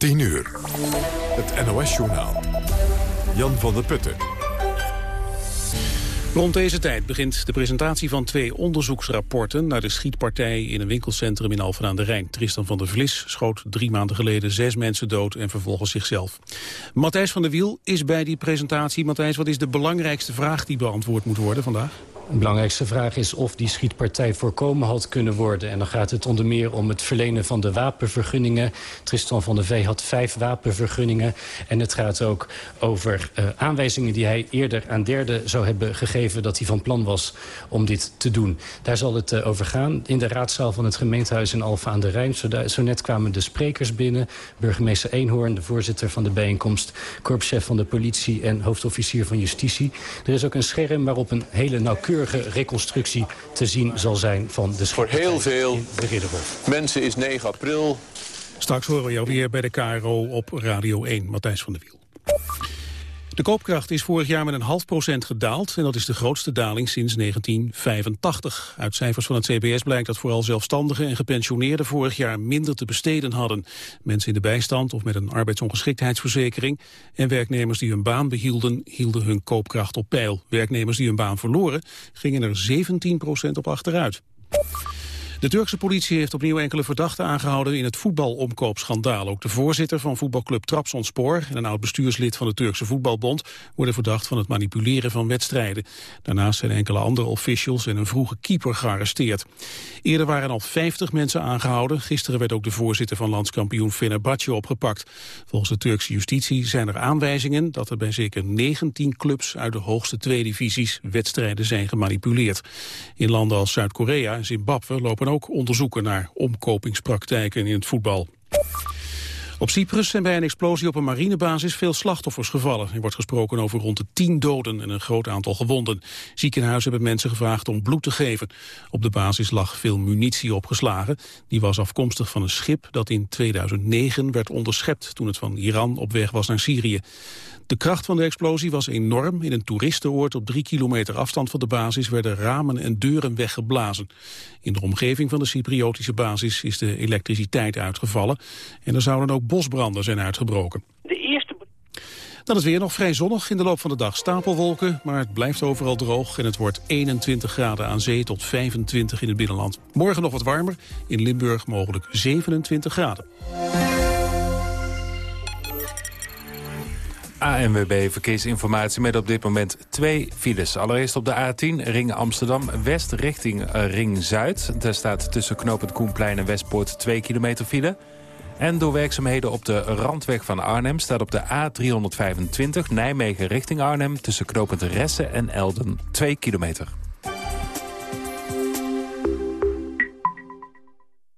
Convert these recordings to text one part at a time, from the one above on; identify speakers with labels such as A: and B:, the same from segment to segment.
A: 10 uur. Het NOS-journaal. Jan van der Putten.
B: Rond deze tijd begint de presentatie van twee onderzoeksrapporten... naar de schietpartij in een winkelcentrum in Alphen aan de Rijn. Tristan van der Vlis schoot drie maanden geleden zes mensen dood... en vervolgens zichzelf. Matthijs van der Wiel is bij die presentatie. Matthijs, wat is de belangrijkste vraag die beantwoord moet worden vandaag?
C: De belangrijkste vraag is of die schietpartij voorkomen had kunnen worden. En dan gaat het onder meer om het verlenen van de wapenvergunningen. Tristan van der Vee had vijf wapenvergunningen. En het gaat ook over uh, aanwijzingen die hij eerder aan derden zou hebben gegeven... dat hij van plan was om dit te doen. Daar zal het uh, over gaan. In de raadzaal van het gemeentehuis in Alphen aan de Rijn. Zo, zo, net kwamen de sprekers binnen. Burgemeester Eenhoorn, de voorzitter van de bijeenkomst... korpschef van de politie en hoofdofficier van justitie. Er is ook een scherm waarop een hele nauwkeurige reconstructie te zien zal zijn van de
D: Voor heel veel mensen is 9 april.
B: Straks horen we jou weer bij de KRO op Radio 1, Matthijs van der Wiel. De koopkracht is vorig jaar met een half procent gedaald... en dat is de grootste daling sinds 1985. Uit cijfers van het CBS blijkt dat vooral zelfstandigen en gepensioneerden... vorig jaar minder te besteden hadden. Mensen in de bijstand of met een arbeidsongeschiktheidsverzekering... en werknemers die hun baan behielden, hielden hun koopkracht op peil. Werknemers die hun baan verloren, gingen er 17 procent op achteruit. De Turkse politie heeft opnieuw enkele verdachten aangehouden in het voetbalomkoopschandaal. Ook de voorzitter van voetbalclub Trabzonspor en een oud bestuurslid van de Turkse voetbalbond worden verdacht van het manipuleren van wedstrijden. Daarnaast zijn enkele andere officials en een vroege keeper gearresteerd. Eerder waren al 50 mensen aangehouden. Gisteren werd ook de voorzitter van landskampioen Fenerbahce opgepakt. Volgens de Turkse justitie zijn er aanwijzingen dat er bij zeker 19 clubs uit de hoogste twee divisies wedstrijden zijn gemanipuleerd. In landen als Zuid-Korea en Zimbabwe lopen ook onderzoeken naar omkopingspraktijken in het voetbal. Op Cyprus zijn bij een explosie op een marinebasis veel slachtoffers gevallen. Er wordt gesproken over rond de tien doden en een groot aantal gewonden. Ziekenhuizen hebben mensen gevraagd om bloed te geven. Op de basis lag veel munitie opgeslagen. Die was afkomstig van een schip dat in 2009 werd onderschept... toen het van Iran op weg was naar Syrië. De kracht van de explosie was enorm. In een toeristenoord op drie kilometer afstand van de basis werden ramen en deuren weggeblazen. In de omgeving van de Cypriotische basis is de elektriciteit uitgevallen en er zouden ook bosbranden zijn uitgebroken.
E: De eerste...
B: Dan is weer nog vrij zonnig in de loop van de dag stapelwolken, maar het blijft overal droog en het wordt 21 graden aan zee tot 25 in het binnenland. Morgen nog wat warmer, in Limburg mogelijk 27 graden.
F: ANWB Verkeersinformatie met op dit moment twee files. Allereerst op de A10, Ring Amsterdam-West richting eh, Ring Zuid. Daar staat tussen knooppunt Koenplein en Westpoort 2 kilometer file. En door werkzaamheden op de randweg van Arnhem staat op de A325 Nijmegen richting Arnhem... tussen knooppunt Ressen en Elden 2 kilometer.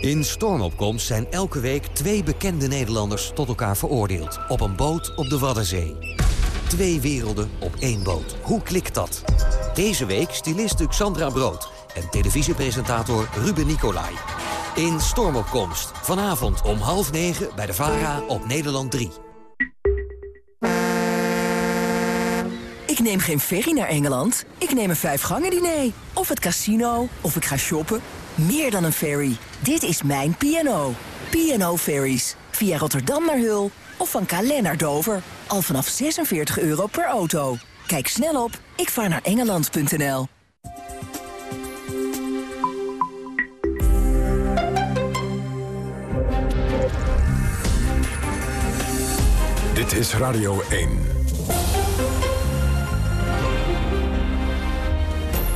G: In Stormopkomst zijn elke week twee bekende Nederlanders tot elkaar veroordeeld. Op een boot op de Waddenzee. Twee werelden op één boot. Hoe klikt dat? Deze week stylist Xandra Brood en televisiepresentator Ruben Nicolai. In Stormopkomst. Vanavond om half negen bij de VARA op Nederland 3.
H: Ik neem geen ferry naar Engeland. Ik neem een vijfgangen diner. Of het casino. Of ik ga shoppen. Meer dan een ferry. Dit is mijn P&O. P&O Ferries. Via Rotterdam naar Hul of van Calais naar Dover. Al vanaf 46 euro per auto. Kijk snel op ikvaarnaarengeland.nl
A: Dit is Radio 1.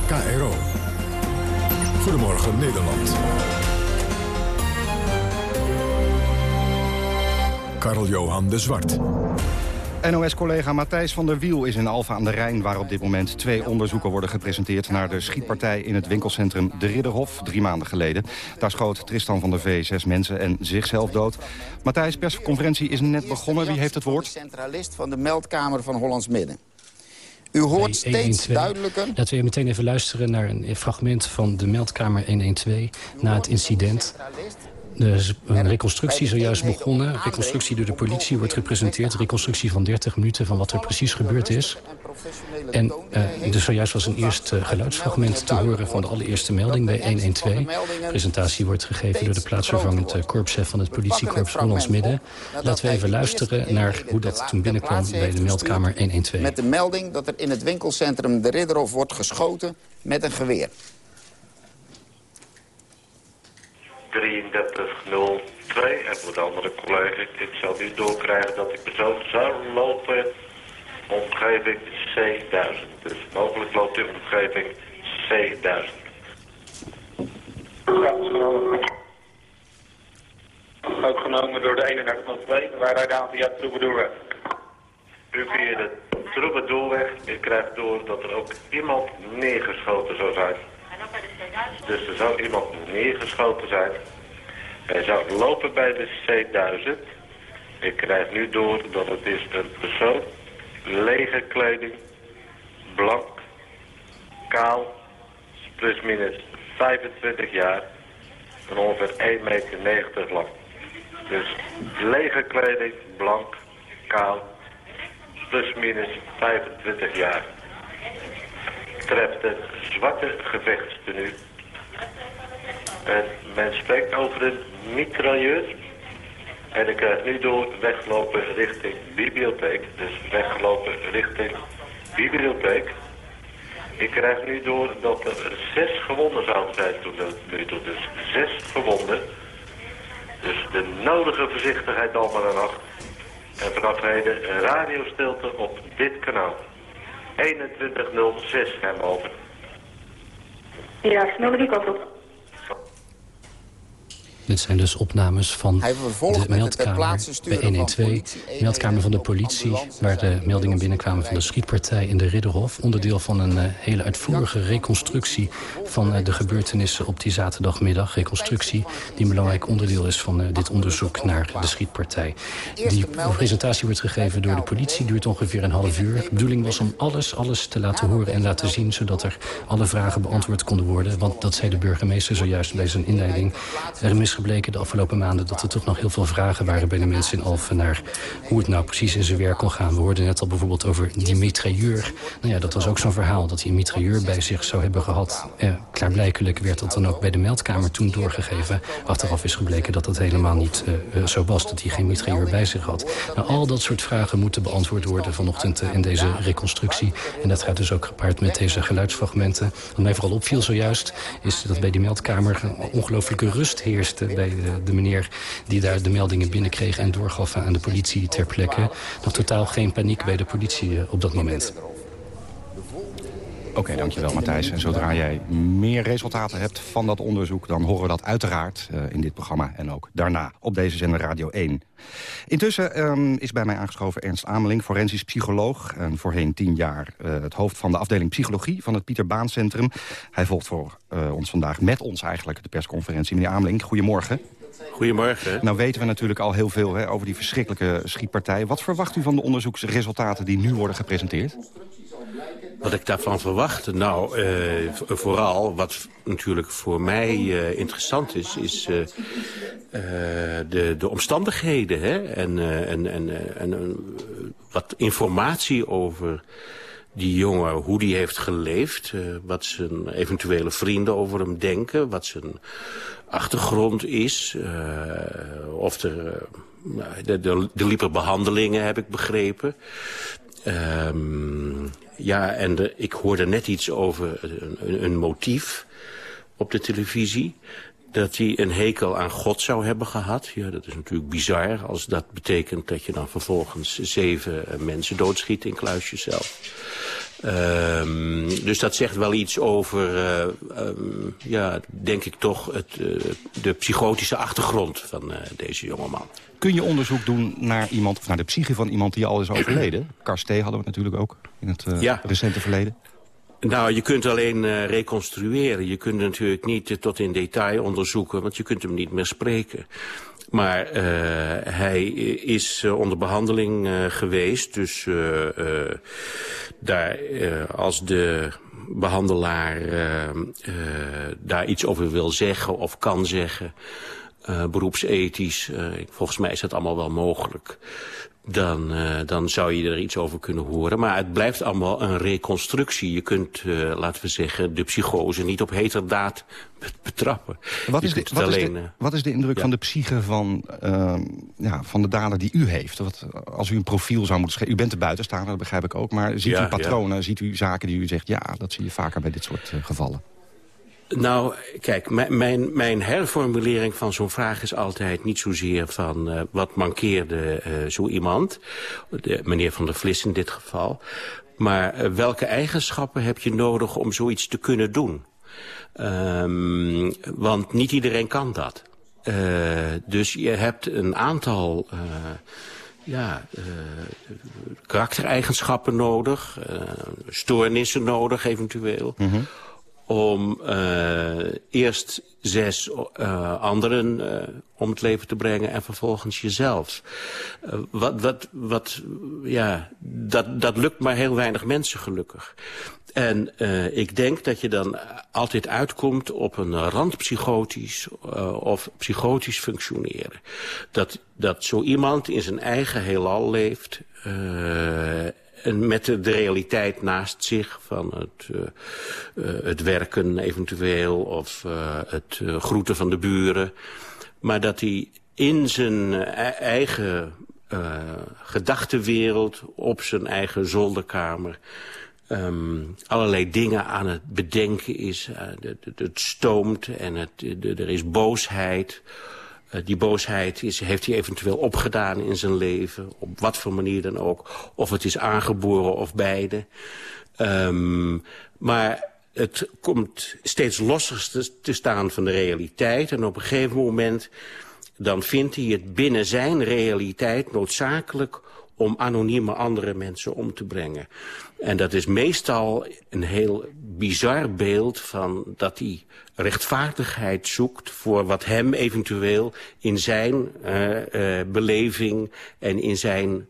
A: KRO. Goedemorgen Nederland. Karl-Johan de Zwart.
E: NOS-collega Matthijs van der Wiel is in Alfa aan de Rijn... waar op dit moment twee onderzoeken worden gepresenteerd... naar de schietpartij in het winkelcentrum De Ridderhof drie maanden geleden. Daar schoot Tristan van der Vee zes mensen en zichzelf dood. Matthijs, persconferentie is net begonnen. Wie heeft het woord?
I: Centralist van de meldkamer van Hollands Midden. U hoort steeds duidelijker...
C: Laten we meteen even luisteren naar een fragment van de meldkamer 112... na het incident er is een reconstructie zojuist begonnen. Reconstructie door de politie wordt gepresenteerd. Reconstructie van 30 minuten van wat er precies gebeurd is. En uh, dus zojuist was een eerste geluidsfragment te horen van de allereerste melding bij 112. De presentatie wordt gegeven door de plaatsvervangend eh, korpschef van het politiekorps Hollands Midden. Laten we even luisteren naar hoe dat toen binnenkwam bij de meldkamer 112.
I: Met de melding dat er in het winkelcentrum de Ridderhof wordt geschoten met een geweer.
J: 3302. En voor de andere collega, ik zal nu doorkrijgen dat die persoon zou lopen omgeving C1000. Dus mogelijk loopt in omgeving C1000.
K: Ook genomen door de 3102, waar hij de via Troubadourweg.
J: U via de Troubadourweg. Ik krijg door dat er ook iemand neergeschoten zou zijn. Dus er zou iemand neergeschoten zijn. Hij zou lopen bij de C1000. Ik krijg nu door dat het is een persoon. Lege kleding. Blank. Kaal. Plus minus 25 jaar. En ongeveer 1,90 meter lang. Dus lege kleding. Blank. Kaal. Plus minus 25 jaar betreft het zwarte gevechtstenu. En men spreekt over een mitrailleur. En ik krijg nu door weglopen richting bibliotheek. Dus weglopen richting bibliotheek. Ik krijg nu door dat er zes gewonden zouden zijn toen nu toe. Dus zes gewonden. Dus de nodige voorzichtigheid allemaal en acht. En vanaf heden radiostilte op dit kanaal. 2106 hem over.
L: Ja, snel die kant op.
C: Dit zijn dus opnames van de meldkamer bij 112. Meldkamer van de politie, waar de meldingen binnenkwamen van de schietpartij in de Ridderhof. Onderdeel van een uh, hele uitvoerige reconstructie van uh, de gebeurtenissen op die zaterdagmiddag. Reconstructie die een belangrijk onderdeel is van uh, dit onderzoek naar de schietpartij. Die presentatie wordt gegeven door de politie, duurt ongeveer een half uur. De bedoeling was om alles, alles te laten horen en laten zien... zodat er alle vragen beantwoord konden worden. Want dat zei de burgemeester zojuist bij zijn inleiding. Er is gebleken de afgelopen maanden... dat er toch nog heel veel vragen waren bij de mensen in Alphen... naar hoe het nou precies in zijn werk kon gaan. We hoorden net al bijvoorbeeld over die mitrailleur. Nou ja, dat was ook zo'n verhaal dat hij een mitrailleur bij zich zou hebben gehad. Eh, klaarblijkelijk werd dat dan ook bij de meldkamer toen doorgegeven. Achteraf is gebleken dat dat helemaal niet uh, zo was... dat hij geen mitrailleur bij zich had. Nou, al dat soort vragen moeten beantwoord worden vanochtend uh, in deze reconstructie. En dat gaat dus ook gepaard met deze geluidsfragmenten. Wat mij vooral opviel zojuist... is dat bij die meldkamer ongelooflijke rust heerste bij de, de, meneer die daar de meldingen binnenkreeg... en doorgaf aan de politie ter plekke. Nog totaal geen paniek bij de politie eh, op dat moment.
E: Oké, dankjewel Matthijs. En zodra jij meer resultaten hebt van dat onderzoek... dan horen we dat uiteraard uh, in dit programma en ook daarna op deze zender Radio 1. Intussen um, is bij mij aangeschoven Ernst Ameling, forensisch psycholoog... en voorheen tien jaar uh, het hoofd van de afdeling psychologie van het Pieter Baan Centrum. Hij volgt voor uh, ons vandaag met ons eigenlijk de persconferentie. Meneer Ameling, goedemorgen.
M: Goedemorgen.
E: Nou weten we natuurlijk al heel veel hè, over die verschrikkelijke schietpartij. Wat verwacht u van de onderzoeksresultaten die nu worden gepresenteerd?
M: Wat ik daarvan verwacht? Nou, uh, vooral wat natuurlijk voor mij uh, interessant is... is uh, de, de omstandigheden hè? en, en, en, en wat informatie over die jongen, hoe die heeft geleefd... wat zijn eventuele vrienden over hem denken... wat zijn achtergrond is. of er... de, de, de liepen behandelingen, heb ik begrepen. Um, ja, en ik hoorde net iets over een, een, motief op de televisie. Dat hij een hekel aan God zou hebben gehad. Ja, dat is natuurlijk bizar als dat betekent dat je dan vervolgens zeven mensen doodschiet in Kluisje Ehm, dus dat zegt wel iets over, uh, um, ja, denk ik toch, het, uh, de psychotische achtergrond van uh, deze jongeman.
E: Kun je onderzoek doen naar iemand, of naar de psyche van iemand die al is overleden? Karstee hadden we natuurlijk ook in het ja. recente verleden.
M: Nou, je kunt alleen uh, reconstrueren. Je kunt natuurlijk niet uh, tot in detail onderzoeken, want je kunt hem niet meer spreken. Maar uh, hij is onder behandeling geweest. Dus daar, als de behandelaar daar iets over wil zeggen of kan zeggen... beroepsethisch, volgens mij is dat allemaal wel mogelijk dan, uh, dan zou je er iets over kunnen horen. Maar het blijft allemaal een reconstructie. Je kunt, uh, laten we zeggen, de psychose niet op heterdaad betrappen.
E: Wat is, de, wat, alleen, is de, wat is de indruk ja. van de psyche van, uh, ja, van de dader die u heeft? Wat, als u een profiel zou moeten schrijven... U bent de buitenstaander, dat begrijp ik ook. Maar ziet ja, u patronen, ja. ziet u zaken die u zegt... ja, dat zie je vaker bij dit soort gevallen?
M: Nou, kijk, mijn, mijn herformulering van zo'n vraag is altijd niet zozeer van uh, wat mankeerde uh, zo iemand, de, meneer Van der Vlis in dit geval, maar uh, welke eigenschappen heb je nodig om zoiets te kunnen doen? Um, want niet iedereen kan dat. dus je hebt een aantal ja, karaktereigenschappen nodig, stoornissen nodig eventueel... -hmm om uh, eerst zes uh, anderen uh, om het leven te brengen en vervolgens jezelf. wat, wat, wat, ja, dat, dat lukt maar heel weinig mensen gelukkig. En ik denk dat je dan altijd uitkomt op een randpsychotisch of psychotisch functioneren. Dat, dat zo iemand in zijn eigen heelal leeft met de, realiteit naast zich van het, uh, uh, het werken eventueel of uh, het groeten van de buren. Maar dat hij in zijn eigen gedachtenwereld, op zijn eigen zolderkamer... Um, allerlei dingen aan het bedenken is. het stoomt en het, er is boosheid... Uh, die boosheid is, heeft hij eventueel opgedaan in zijn leven. Op wat voor manier dan ook. Of het is aangeboren of beide. Um, maar het komt steeds losser te, te staan van de realiteit. En op een gegeven moment dan vindt hij het binnen zijn realiteit noodzakelijk om anonieme andere mensen om te brengen. En dat is meestal een heel bizar beeld van dat hij rechtvaardigheid zoekt voor wat hem eventueel in zijn uh, uh, beleving en in zijn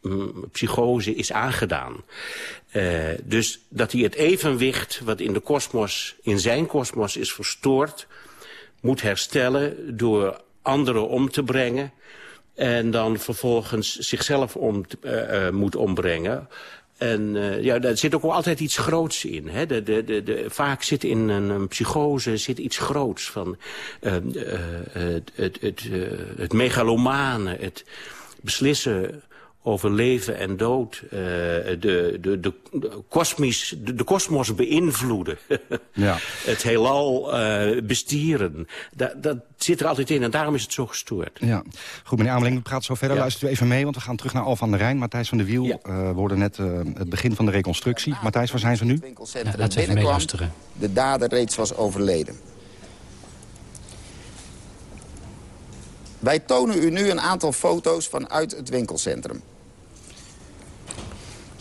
M: mm, psychose is aangedaan. Uh, dus dat hij het evenwicht wat in de kosmos, in zijn kosmos is verstoord, moet herstellen door anderen om te brengen en dan vervolgens zichzelf om, moet ombrengen. En uh, ja, daar zit ook altijd iets groots in. Hè? De, de, de, de, vaak zit in een, psychose zit iets groots van uh, het, het, het, het megalomane, het beslissen over leven en dood, uh, de, de, de, kosmisch, de, de kosmos beïnvloeden. ja. Het heelal uh, bestieren. Da, dat zit er altijd in en daarom is het zo gestoord.
E: Ja. Goed, meneer Ameling, we praten zo verder. Ja. Luistert u even mee, want we gaan terug naar Al van der Rijn. Matthijs van der Wiel, ja. uh, we hoorden net het begin van de reconstructie. Matthijs, waar zijn ze nu?
C: Ja, laten we even meeluisteren.
I: De dader reeds was overleden. Wij tonen u nu een aantal foto's vanuit het winkelcentrum.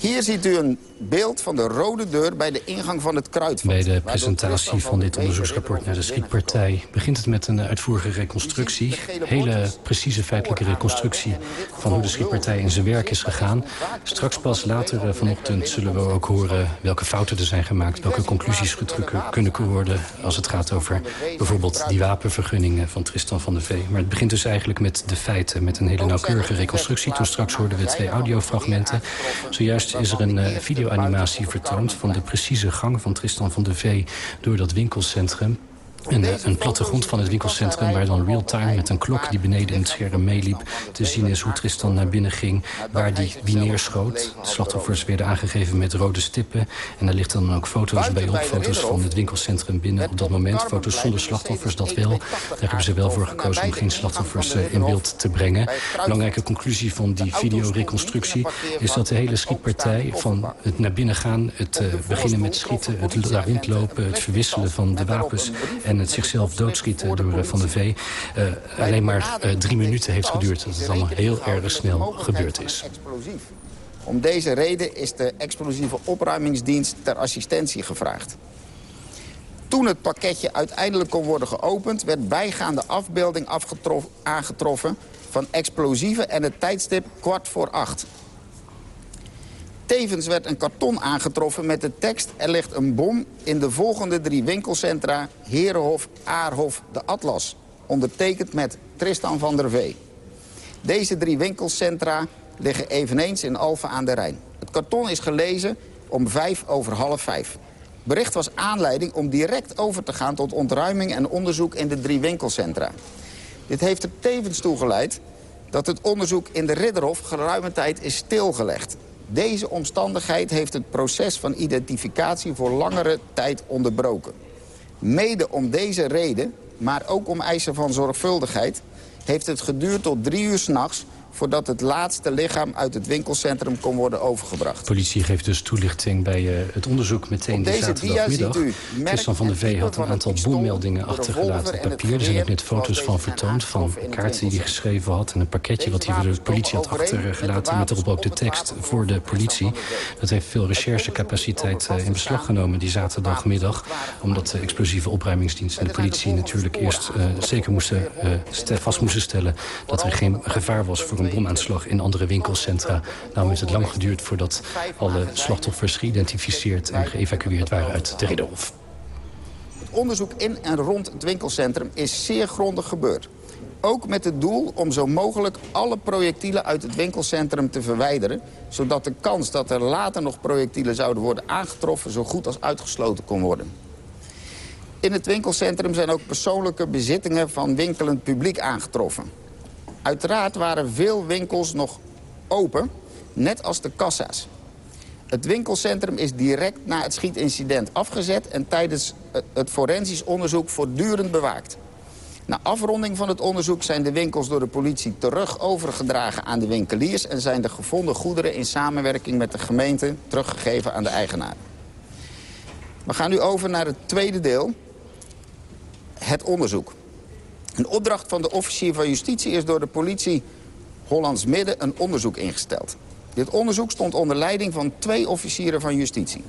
I: Hier ziet u een beeld van de rode deur bij de ingang van het kruidvat.
C: Bij de presentatie van dit onderzoeksrapport naar de schietpartij... begint het met een uitvoerige reconstructie. Hele precieze feitelijke reconstructie van hoe de schietpartij in zijn werk is gegaan. Straks pas later eh, vanochtend zullen we ook horen welke fouten er zijn gemaakt... welke conclusies getrokken kunnen worden als het gaat over bijvoorbeeld die wapenvergunningen van Tristan van de Vee. Maar het begint dus eigenlijk met de feiten, met een hele nauwkeurige reconstructie. Toen straks hoorden we twee audiofragmenten. Zojuist is er een uh, video animatie vertoond... van de precieze gang van Tristan van de Vee door dat winkelcentrum. Een, eh, een plattegrond van het winkelcentrum... waar dan real-time met een klok die beneden in het scherm meeliep... te zien is hoe Tristan naar binnen ging, waar die wie neerschoot. De slachtoffers werden aangegeven met rode stippen. En daar ligt dan ook foto's bij op, foto's van het winkelcentrum binnen op dat moment. Foto's zonder slachtoffers, dat wel. Daar hebben ze wel voor gekozen om geen slachtoffers eh, in beeld te brengen. Belangrijke conclusie van die videoreconstructie... is dat de hele schietpartij van het naar binnen gaan... het uh, beginnen met schieten, het rondlopen... het verwisselen van de wapens en het zichzelf doodschieten door uh, Van de V... Uh, alleen maar uh, drie minuten heeft geduurd. Dat het allemaal heel erg snel gebeurd is.
I: Om deze reden is de explosieve opruimingsdienst ter assistentie gevraagd. Toen het pakketje uiteindelijk kon worden geopend... werd bijgaande afbeelding aangetroffen van explosieven en het tijdstip kwart voor acht. Tevens werd een karton aangetroffen met de tekst... er ligt een bom in de volgende drie winkelcentra... Herenhof, Aarhof, de Atlas. Ondertekend met Tristan van der Vee. Deze drie winkelcentra liggen eveneens in Alphen aan de Rijn. Het karton is gelezen om vijf over half vijf. Bericht was aanleiding om direct over te gaan tot ontruiming en onderzoek in de drie winkelcentra. Dit heeft er tevens toe geleid dat het onderzoek in de Ridderhof geruime tijd is stilgelegd. Deze omstandigheid heeft het proces van identificatie voor langere tijd onderbroken. Mede om deze reden, maar ook om eisen van zorgvuldigheid... heeft het geduurd tot drie uur s'nachts voordat het laatste lichaam uit het winkelcentrum kon worden overgebracht.
C: De politie geeft dus toelichting bij uh, het onderzoek meteen de zaterdagmiddag. Tristan van de V had een aantal boemmeldingen achtergelaten op papier. Er zijn ook net foto's van vertoond, van kaarten die hij geschreven had... en een pakketje wat hij voor de politie had achtergelaten... met erop ook de tekst voor de politie. Dat heeft veel recherchecapaciteit uh, in beslag genomen die zaterdagmiddag... omdat de explosieve opruimingsdienst en de politie natuurlijk eerst uh, zeker moesten, vast moesten stellen... dat er geen gevaar was voor een bomaanslag in andere winkelcentra. Daarom heeft het lang geduurd voordat alle slachtoffers geïdentificeerd en geëvacueerd waren uit de.
I: Het onderzoek in en rond het winkelcentrum is zeer grondig gebeurd. Ook met het doel om zo mogelijk alle projectielen uit het winkelcentrum te verwijderen... zodat de kans dat er later nog projectielen zouden worden aangetroffen... zo goed als uitgesloten kon worden. In het winkelcentrum zijn ook persoonlijke bezittingen van winkelend publiek aangetroffen. Uiteraard waren veel winkels nog open, net als de kassa's. Het winkelcentrum is direct na het schietincident afgezet... en tijdens het forensisch onderzoek voortdurend bewaakt. Na afronding van het onderzoek zijn de winkels door de politie terug overgedragen aan de winkeliers... en zijn de gevonden goederen in samenwerking met de gemeente teruggegeven aan de eigenaar. We gaan nu over naar het tweede deel, het onderzoek. Een opdracht van de officier van justitie is door de politie Hollands Midden een onderzoek ingesteld. Dit onderzoek stond onder leiding van twee officieren van justitie.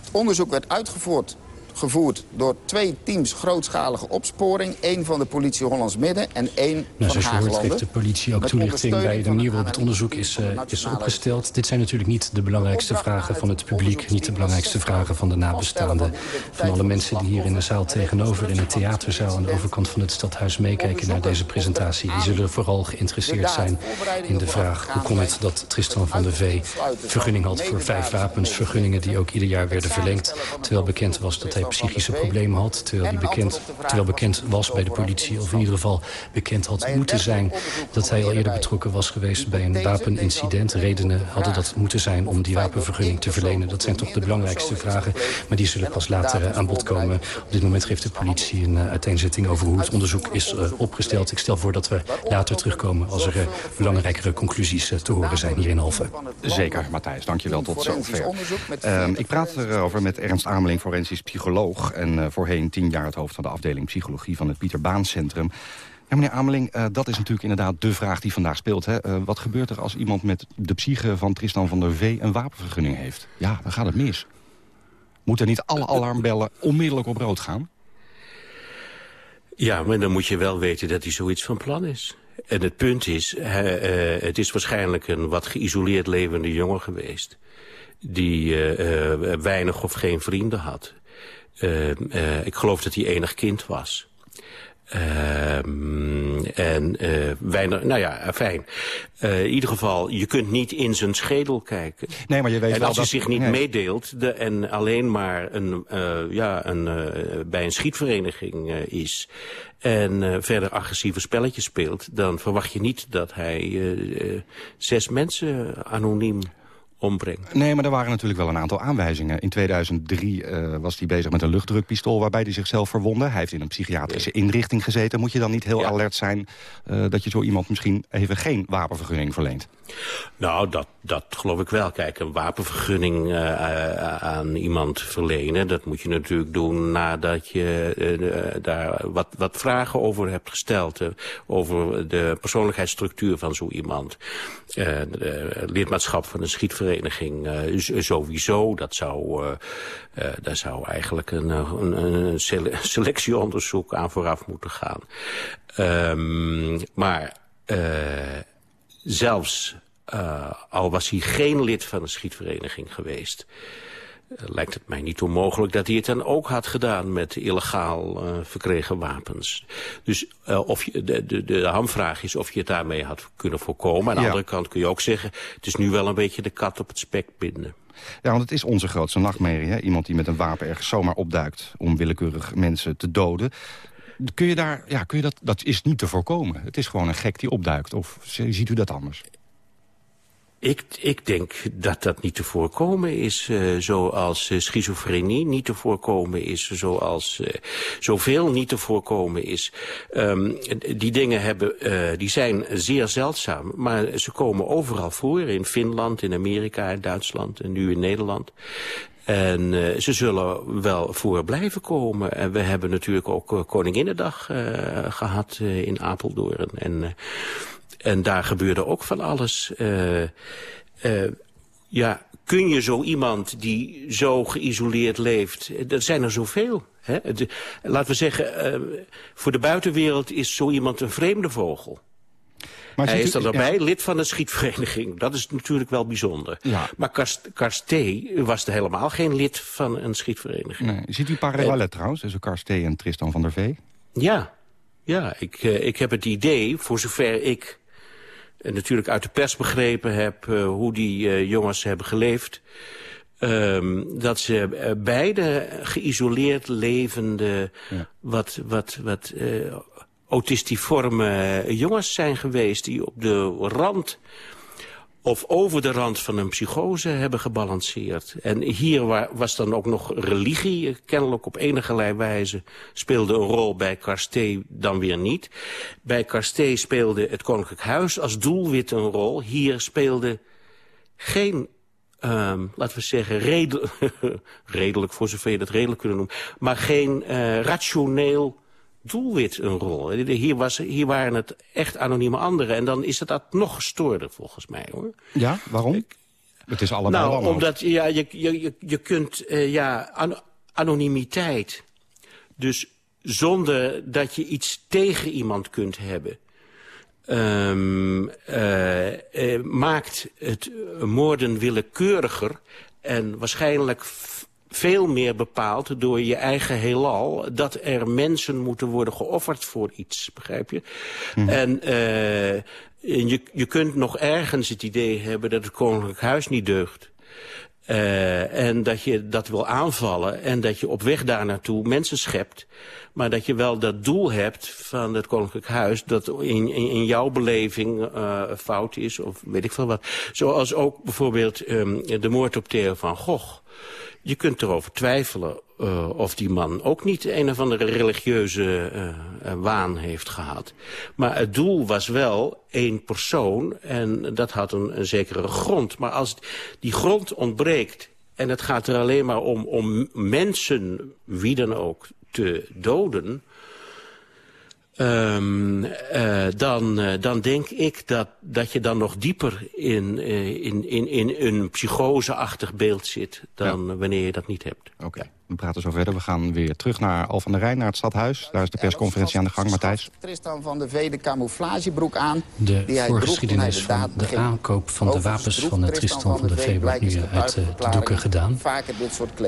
I: Het onderzoek werd uitgevoerd gevoerd door twee teams grootschalige opsporing. één van de politie Hollands Midden en één nou, van Haaglanden. Zoals
C: geeft de politie ook toelichting bij de manier waarop het onderzoek is, uh, is opgesteld. Dit zijn natuurlijk niet de belangrijkste vragen van het publiek. Niet de belangrijkste vragen van de nabestaanden. Van alle mensen die hier in de zaal tegenover in het theaterzaal... aan de overkant van het stadhuis meekijken naar deze presentatie. Die zullen vooral geïnteresseerd zijn in de vraag... hoe kon het dat Tristan van der Vee vergunning had voor vijf wapens. Vergunningen die ook ieder jaar werden verlengd. Terwijl bekend was dat hij psychische problemen had... terwijl, hij bekend, terwijl bekend was bij de politie... of in ieder geval bekend had moeten zijn... dat hij al eerder betrokken was geweest bij een wapenincident. Redenen hadden dat moeten zijn om die wapenvergunning te verlenen. Dat zijn toch de belangrijkste vragen. Maar die zullen pas later eh, aan bod komen. Op dit moment geeft de politie een uh, uiteenzetting over hoe het onderzoek is uh, opgesteld. Ik stel voor dat we later terugkomen als er belangrijkere conclusies te horen zijn hier in Alphen.
E: Zeker, Matthijs. Dankjewel tot zover. Uh, ik praat erover met Ernst Ameling, forensisch psycholoog en uh, voorheen tien jaar het hoofd van de afdeling psychologie van het Pieter Baan Centrum. Ja, meneer Ameling, uh, dat is natuurlijk inderdaad de vraag die vandaag speelt. Hè? Uh, wat gebeurt er als iemand met de psyche van Tristan van der Vee een wapenvergunning heeft? Ja, dan gaat het mis. Moeten niet alle alarmbellen onmiddellijk op rood gaan?
M: Ja, maar dan moet je wel weten dat hij zoiets van plan is. En het punt is, het is waarschijnlijk een wat geïsoleerd levende jongen geweest. Die weinig of geen vrienden had. Uh, uh, ik geloof dat hij enig kind was. Ehm, en uh, weinig, nou ja, fijn. Uh, in ieder geval, je kunt niet in zijn schedel kijken.
E: Nee, maar je weet
M: en als hij
E: dat...
M: zich niet
E: nee.
M: meedeelt de, en alleen maar een, ja, een, bij een schietvereniging is... en verder agressieve spelletjes speelt... dan verwacht je niet dat hij zes mensen anoniem
E: Nee, maar er waren natuurlijk wel een aantal aanwijzingen. In 2003 uh, was hij bezig met een luchtdrukpistool waarbij hij zichzelf verwonde. Hij heeft in een psychiatrische inrichting gezeten. Moet je dan niet heel ja. alert zijn uh, dat je zo iemand misschien even geen wapenvergunning verleent?
M: Nou, dat, dat geloof ik wel. Kijk, een wapenvergunning uh, aan iemand verlenen... dat moet je natuurlijk doen nadat je uh, daar wat, wat vragen over hebt gesteld... Over de persoonlijkheidsstructuur van zo iemand. lidmaatschap van een schietvereniging sowieso. Dat zou, daar zou eigenlijk een, een, een selectieonderzoek aan vooraf moeten gaan. Um, maar zelfs uh, al was hij geen lid van een schietvereniging geweest... Uh, lijkt het mij niet onmogelijk dat hij het dan ook had gedaan... met illegaal uh, verkregen wapens. Dus of je, de, de, de hamvraag is of je het daarmee had kunnen voorkomen. Aan de ja. andere kant kun je ook zeggen... het is nu wel een beetje de kat op het spek binden.
E: Ja, want het is onze grootste nachtmerrie. Hè? Iemand die met een wapen ergens zomaar opduikt... om willekeurig mensen te doden. Kun je daar, ja, kun je dat, dat is niet te voorkomen. Het is gewoon een gek die opduikt. Of ziet u dat anders?
M: Ik, ik denk dat dat niet te voorkomen is, uh, zoals uh, schizofrenie niet te voorkomen is, zoals uh, zoveel niet te voorkomen is. Um, die dingen hebben, die zijn zeer zeldzaam, maar ze komen overal voor, in Finland, in Amerika, in Duitsland en nu in Nederland. En uh, ze zullen wel voor blijven komen. En we hebben natuurlijk ook uh, Koninginnedag uh, gehad in Apeldoorn. En, en daar gebeurde ook van alles. ja, kun je zo iemand die zo geïsoleerd leeft... Er zijn er zoveel. Hè? De, laten we zeggen, voor de buitenwereld is zo iemand een vreemde vogel. Maar hij is er daarbij ja. lid van een schietvereniging. Dat is natuurlijk wel bijzonder. Ja. Maar Karsté was er helemaal geen lid van een schietvereniging.
E: Nee. Ziet u parallellen uh, trouwens tussen Karsté en Tristan van der Vee?
M: Ja, ja ik, uh, ik heb het idee, voor zover ik uh, natuurlijk uit de pers begrepen heb... hoe die jongens hebben geleefd... Um, dat ze beide geïsoleerd levende, ja. wat, wat, wat autistiforme jongens zijn geweest... die op de rand of over de rand van een psychose hebben gebalanceerd. En hier was dan ook nog religie, kennelijk op enige wijze... speelde een rol bij Karsté dan weer niet. Bij Karsté speelde het Koninklijk Huis als doelwit een rol. Hier speelde geen... Um, laten we zeggen, redel redelijk, voor zover je dat redelijk kunnen noemen... maar geen uh, rationeel doelwit een rol. Hier, was, hier waren het echt anonieme anderen. En dan is het dat nog gestoorder volgens mij. hoor.
E: Ja, waarom? Ik, het is allemaal
M: Nou,
E: allemaal.
M: omdat ja, je, je, je kunt uh, ja, an, anonimiteit... dus zonder dat je iets tegen iemand kunt hebben... Um, uh, uh, maakt het moorden willekeuriger... en waarschijnlijk veel meer bepaald door je eigen heelal... dat er mensen moeten worden geofferd voor iets, begrijp je? Mm. En uh, je, je kunt nog ergens het idee hebben dat het Koninklijk Huis niet deugt. Uh, en dat je dat wil aanvallen en dat je op weg daar naartoe mensen schept. Maar dat je wel dat doel hebt van het Koninklijk Huis... dat in, in, in jouw beleving uh, fout is of weet ik veel wat. Zoals ook bijvoorbeeld um, de moord op Theo van Gogh. Je kunt erover twijfelen uh, of die man ook niet een of andere religieuze uh, uh, waan heeft gehad. Maar het doel was wel één persoon en dat had een, een zekere grond. Maar als die grond ontbreekt en het gaat er alleen maar om, om mensen, wie dan ook, te doden... Um, uh, dan, uh, dan denk ik dat, dat je dan nog dieper in, uh, in, in, in een psychoseachtig beeld zit... dan ja. wanneer je dat niet hebt.
E: Oké. Okay. We praten zo verder. We gaan weer terug naar Al van der Rijn, naar het stadhuis. Daar is de persconferentie aan de gang, Matthijs.
I: Tristan van der Vee de camouflagebroek aan.
C: De
I: die hij
C: voorgeschiedenis van de aankoop van de wapens van de Tristan van der Vee... wordt nu uit de doeken gedaan.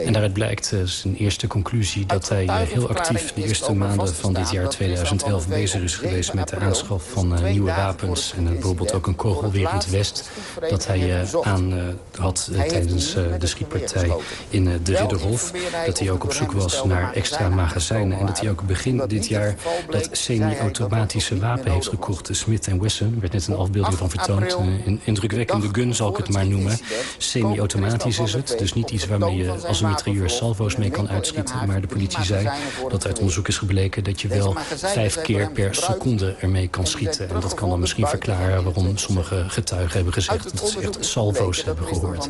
C: En daaruit blijkt uh, zijn eerste conclusie dat hij uh, heel actief... de eerste maanden van dit jaar 2011 bezig is geweest... met de aanschaf van uh, nieuwe wapens. En bijvoorbeeld ook een kogelwerend west... dat hij aan had tijdens de schietpartij in de Ridderhof dat hij ook op zoek was naar extra magazijnen... en dat hij ook begin dit jaar dat semi-automatische wapen heeft gekocht. De Smith Wesson, er werd net een afbeelding van vertoond. Een indrukwekkende gun zal ik het maar noemen. Semi-automatisch is het, dus niet iets waarmee je als een mitrailleur salvo's mee kan uitschieten. Maar de politie zei dat uit onderzoek is gebleken... dat je wel vijf keer per seconde ermee kan schieten. En dat kan dan misschien verklaren waarom sommige getuigen hebben gezegd... dat ze echt salvo's hebben gehoord.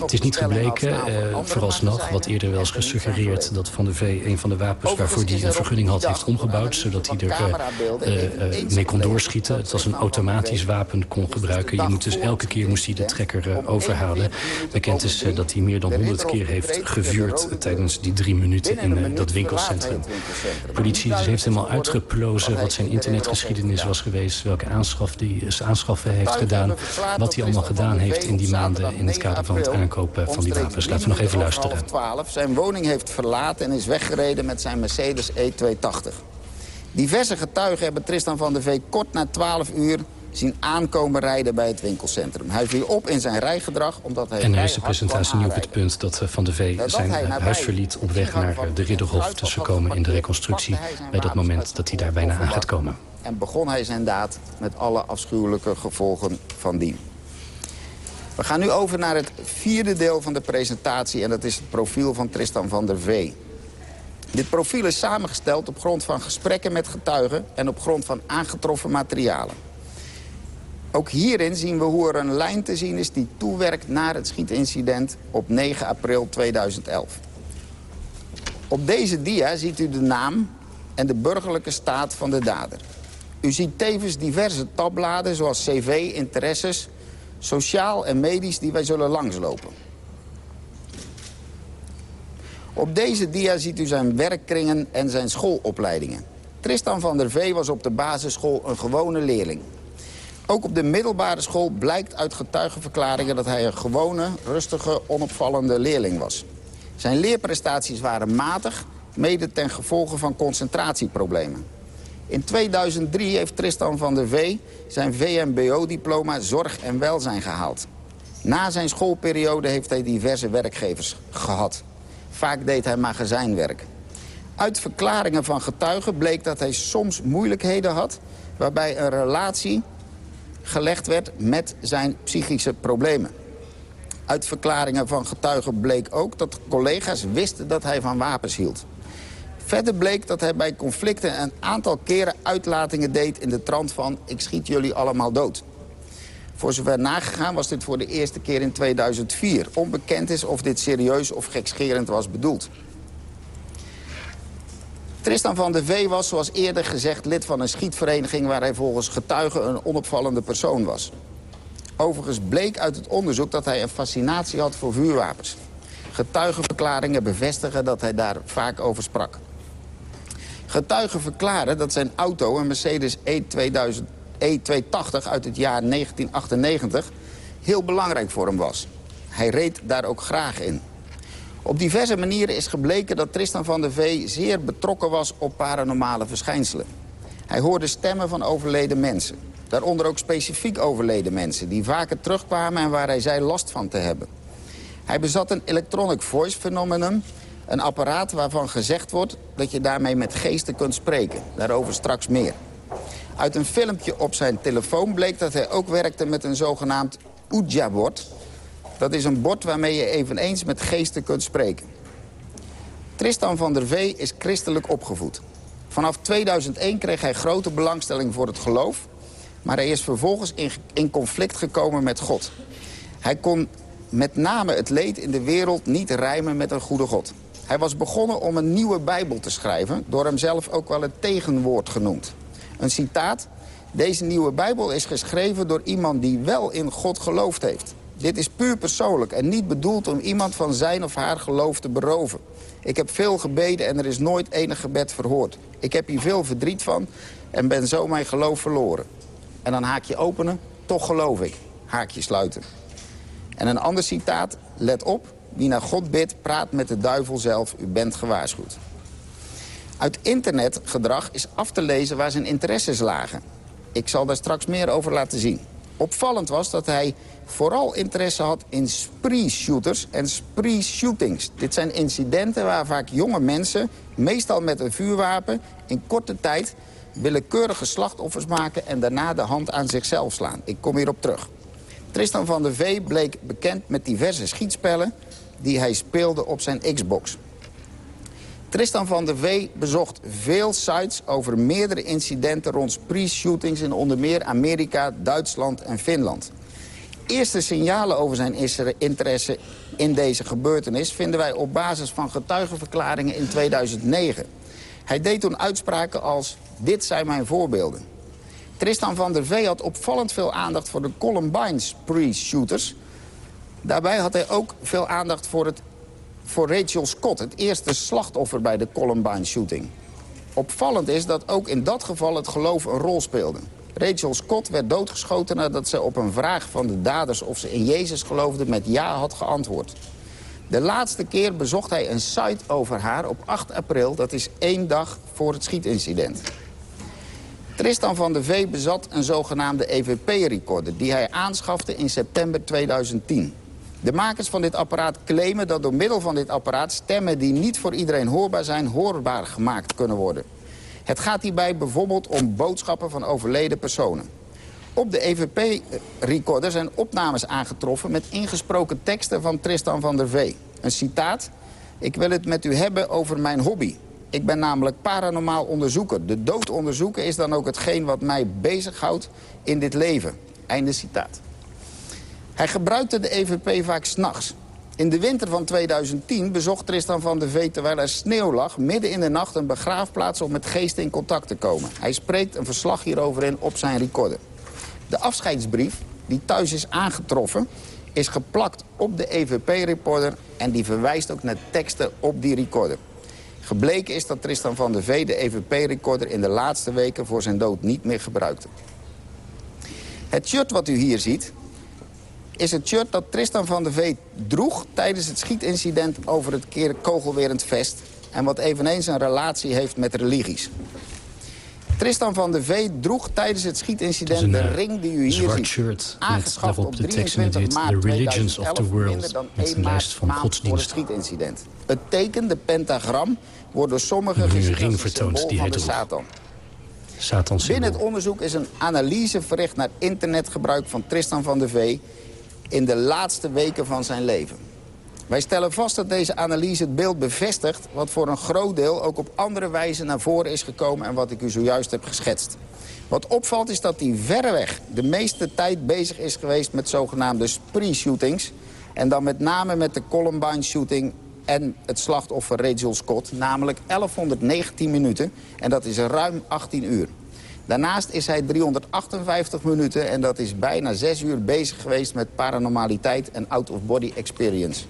C: Het is niet gebleken, uh, vooralsnog, wat eerder wel eens gesuggereerd dat Van de V een van de wapens waarvoor hij een vergunning had heeft omgebouwd. Zodat hij er uh, uh, mee kon doorschieten. Het was een automatisch wapen kon gebruiken. Je moet dus elke keer moest hij de trekker uh, overhalen. Bekend is dat hij meer dan 100 keer heeft gevuurd tijdens die drie minuten in dat winkelcentrum. De politie dus heeft helemaal uitgeplozen wat zijn internetgeschiedenis was geweest. Welke aanschaf die, aanschaffen heeft gedaan. Wat hij allemaal gedaan heeft in die maanden in het kader van het aankopen van die wapens. Laten we nog even luisteren.
I: Zijn woning heeft verlaten en is weggereden met zijn Mercedes E280. Diverse getuigen hebben Tristan van der Vee kort na 12 uur zien aankomen rijden bij het winkelcentrum. Hij viel op in zijn rijgedrag omdat hij...
C: En er is de presentatie nu op het punt dat eh, Van der Vee zijn huis verliet... op weg naar eh, de Ridderhof te komen in de reconstructie... bij dat moment dat hij daar bijna aan gaat komen.
I: En begon hij zijn daad met alle afschuwelijke gevolgen van dien. We gaan nu over naar het vierde deel van de presentatie... en dat is het profiel van Tristan van der Vee. Dit profiel is samengesteld op grond van gesprekken met getuigen... en op grond van aangetroffen materialen. Ook hierin zien we hoe er een lijn te zien is die toewerkt naar het schietincident op 9 april 2011. Op deze dia ziet u de naam en de burgerlijke staat van de dader. U ziet tevens diverse tabbladen zoals cv, interesses, sociaal en medisch die wij zullen langslopen. Op deze dia ziet u zijn werkkringen en zijn schoolopleidingen. Tristan van der Vee was op de basisschool een gewone leerling. Ook op de middelbare school blijkt uit getuigenverklaringen... dat hij een gewone, rustige, onopvallende leerling was. Zijn leerprestaties waren matig, mede ten gevolge van concentratieproblemen. In 2003 heeft Tristan van der Vee zijn VMBO-diploma Zorg en Welzijn gehaald. Na zijn schoolperiode heeft hij diverse werkgevers gehad. Vaak deed hij magazijnwerk. Uit verklaringen van getuigen bleek dat hij soms moeilijkheden had... waarbij een relatie gelegd werd met zijn psychische problemen. Uit verklaringen van getuigen bleek ook dat collega's wisten dat hij van wapens hield. Verder bleek dat hij bij conflicten een aantal keren uitlatingen deed in de trant van... ik schiet jullie allemaal dood. Voor zover nagegaan was dit voor de eerste keer in 2004. Onbekend is of dit serieus of gekscherend was bedoeld. Tristan van der Vee was, zoals eerder gezegd, lid van een schietvereniging... waar hij volgens getuigen een onopvallende persoon was. Overigens bleek uit het onderzoek dat hij een fascinatie had voor vuurwapens. Getuigenverklaringen bevestigen dat hij daar vaak over sprak. Getuigen verklaren dat zijn auto, een Mercedes E2000, E280 uit het jaar 1998... heel belangrijk voor hem was. Hij reed daar ook graag in. Op diverse manieren is gebleken dat Tristan van der Vee zeer betrokken was op paranormale verschijnselen. Hij hoorde stemmen van overleden mensen. Daaronder ook specifiek overleden mensen die vaker terugkwamen en waar hij zei last van te hebben. Hij bezat een electronic voice phenomenon, een apparaat waarvan gezegd wordt dat je daarmee met geesten kunt spreken. Daarover straks meer. Uit een filmpje op zijn telefoon bleek dat hij ook werkte met een zogenaamd Ouija-bord... Dat is een bord waarmee je eveneens met geesten kunt spreken. Tristan van der Vee is christelijk opgevoed. Vanaf 2001 kreeg hij grote belangstelling voor het geloof... maar hij is vervolgens in, in conflict gekomen met God. Hij kon met name het leed in de wereld niet rijmen met een goede God. Hij was begonnen om een nieuwe Bijbel te schrijven... door hemzelf ook wel het tegenwoord genoemd. Een citaat. Deze nieuwe Bijbel is geschreven door iemand die wel in God geloofd heeft. Dit is puur persoonlijk en niet bedoeld om iemand van zijn of haar geloof te beroven. Ik heb veel gebeden en er is nooit enig gebed verhoord. Ik heb hier veel verdriet van en ben zo mijn geloof verloren. En dan haakje openen, toch geloof ik. Haakje sluiten. En een ander citaat, let op, wie naar God bidt, praat met de duivel zelf, u bent gewaarschuwd. Uit internetgedrag is af te lezen waar zijn interesses lagen. Ik zal daar straks meer over laten zien. Opvallend was dat hij vooral interesse had in spree-shooters en spree-shootings. Dit zijn incidenten waar vaak jonge mensen, meestal met een vuurwapen... in korte tijd willekeurige slachtoffers maken en daarna de hand aan zichzelf slaan. Ik kom hierop terug. Tristan van der Vee bleek bekend met diverse schietspellen die hij speelde op zijn Xbox. Tristan van der Vee bezocht veel sites over meerdere incidenten rond spree-shootings in onder meer Amerika, Duitsland en Finland. Eerste signalen over zijn interesse in deze gebeurtenis vinden wij op basis van getuigenverklaringen in 2009. Hij deed toen uitspraken als, dit zijn mijn voorbeelden. Tristan van der Vee had opvallend veel aandacht voor de Columbine spree-shooters. Daarbij had hij ook veel aandacht voor, het, voor Rachel Scott, het eerste slachtoffer bij de Columbine shooting. Opvallend is dat ook in dat geval het geloof een rol speelde. Rachel Scott werd doodgeschoten nadat ze op een vraag van de daders of ze in Jezus geloofde met ja had geantwoord. De laatste keer bezocht hij een site over haar op 8 april. Dat is één dag voor het schietincident. Tristan van der Vee bezat een zogenaamde EVP-recorder... die hij aanschafte in september 2010. De makers van dit apparaat claimen dat door middel van dit apparaat... stemmen die niet voor iedereen hoorbaar zijn, hoorbaar gemaakt kunnen worden. Het gaat hierbij bijvoorbeeld om boodschappen van overleden personen. Op de EVP-recorder zijn opnames aangetroffen met ingesproken teksten van Tristan van der Vee. Een citaat. Ik wil het met u hebben over mijn hobby. Ik ben namelijk paranormaal onderzoeker. De dood onderzoeken is dan ook hetgeen wat mij bezighoudt in dit leven. Einde citaat. Hij gebruikte de EVP vaak s'nachts. In de winter van 2010 bezocht Tristan van der Vee terwijl er sneeuw lag... midden in de nacht een begraafplaats om met geesten in contact te komen. Hij spreekt een verslag hierover in op zijn recorder. De afscheidsbrief, die thuis is aangetroffen... is geplakt op de EVP-recorder en die verwijst ook naar teksten op die recorder. Gebleken is dat Tristan van der Vee de EVP-recorder in de laatste weken voor zijn dood niet meer gebruikte. Het shirt wat u hier ziet is het shirt dat Tristan van der Vee droeg... tijdens het schietincident over het keer kogelwerend vest... en wat eveneens een relatie heeft met religies. Tristan van der Vee droeg tijdens het schietincident de
C: eh,
I: ring die u hier ziet.
C: Shirt
I: aangeschaft op 23 maart
C: The Religions of the World,
I: minder dan
C: met
I: 1
C: een
I: maart,
C: lijst van
I: maand voor het schietincident. Het teken, de pentagram, wordt door sommigen gezien als symbool
C: die
I: van de. Satan. Binnen het onderzoek is een analyse verricht naar internetgebruik van Tristan van der Vee in de laatste weken van zijn leven. Wij stellen vast dat deze analyse het beeld bevestigt... wat voor een groot deel ook op andere wijze naar voren is gekomen... en wat ik u zojuist heb geschetst. Wat opvalt is dat hij verreweg de meeste tijd bezig is geweest... met zogenaamde spree-shootings. En dan met name met de Columbine-shooting en het slachtoffer Rachel Scott. Namelijk 1119 minuten en dat is ruim 18 uur. Daarnaast is hij 358 minuten en dat is bijna 6 uur bezig geweest met paranormaliteit en out-of-body experience.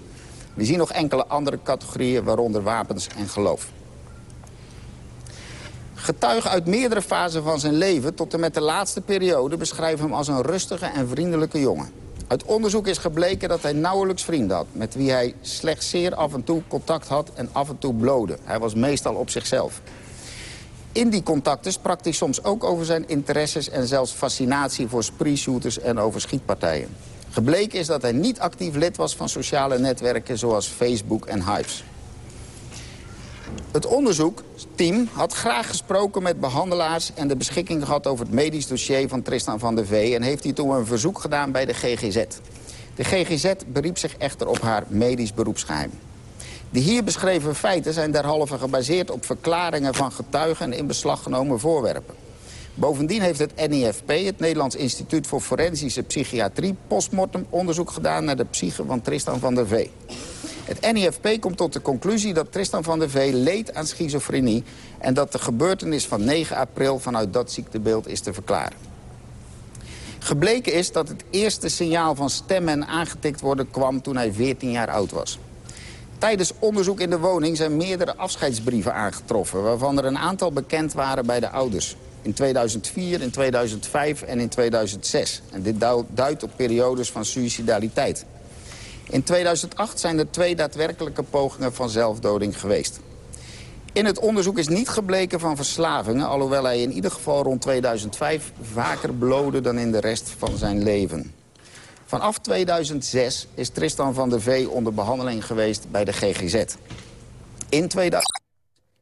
I: We zien nog enkele andere categorieën, waaronder wapens en geloof. Getuigen uit meerdere fasen van zijn leven tot en met de laatste periode... beschrijven hem als een rustige en vriendelijke jongen. Uit onderzoek is gebleken dat hij nauwelijks vrienden had... met wie hij slechts zeer af en toe contact had en af en toe blode. Hij was meestal op zichzelf. In die contacten sprak hij soms ook over zijn interesses... en zelfs fascinatie voor spree-shooters en over schietpartijen. Gebleken is dat hij niet actief lid was van sociale netwerken... zoals Facebook en Hypes. Het onderzoekteam had graag gesproken met behandelaars... en de beschikking gehad over het medisch dossier van Tristan van der Vee... en heeft hij toen een verzoek gedaan bij de GGZ. De GGZ beriep zich echter op haar medisch beroepsgeheim. De hier beschreven feiten zijn derhalve gebaseerd op verklaringen van getuigen... en in beslag genomen voorwerpen. Bovendien heeft het NIFP, het Nederlands Instituut voor Forensische Psychiatrie... postmortem onderzoek gedaan naar de psyche van Tristan van der Vee. Het NIFP komt tot de conclusie dat Tristan van der Vee leed aan schizofrenie... en dat de gebeurtenis van 9 april vanuit dat ziektebeeld is te verklaren. Gebleken is dat het eerste signaal van stemmen en aangetikt worden kwam toen hij 14 jaar oud was. Tijdens onderzoek in de woning zijn meerdere afscheidsbrieven aangetroffen... waarvan er een aantal bekend waren bij de ouders. In 2004, in 2005 en in 2006. En dit duidt op periodes van suicidaliteit. In 2008 zijn er twee daadwerkelijke pogingen van zelfdoding geweest. In het onderzoek is niet gebleken van verslavingen... alhoewel hij in ieder geval rond 2005 vaker blode dan in de rest van zijn leven. Vanaf 2006 is Tristan van der Vee onder behandeling geweest bij de GGZ. In 2000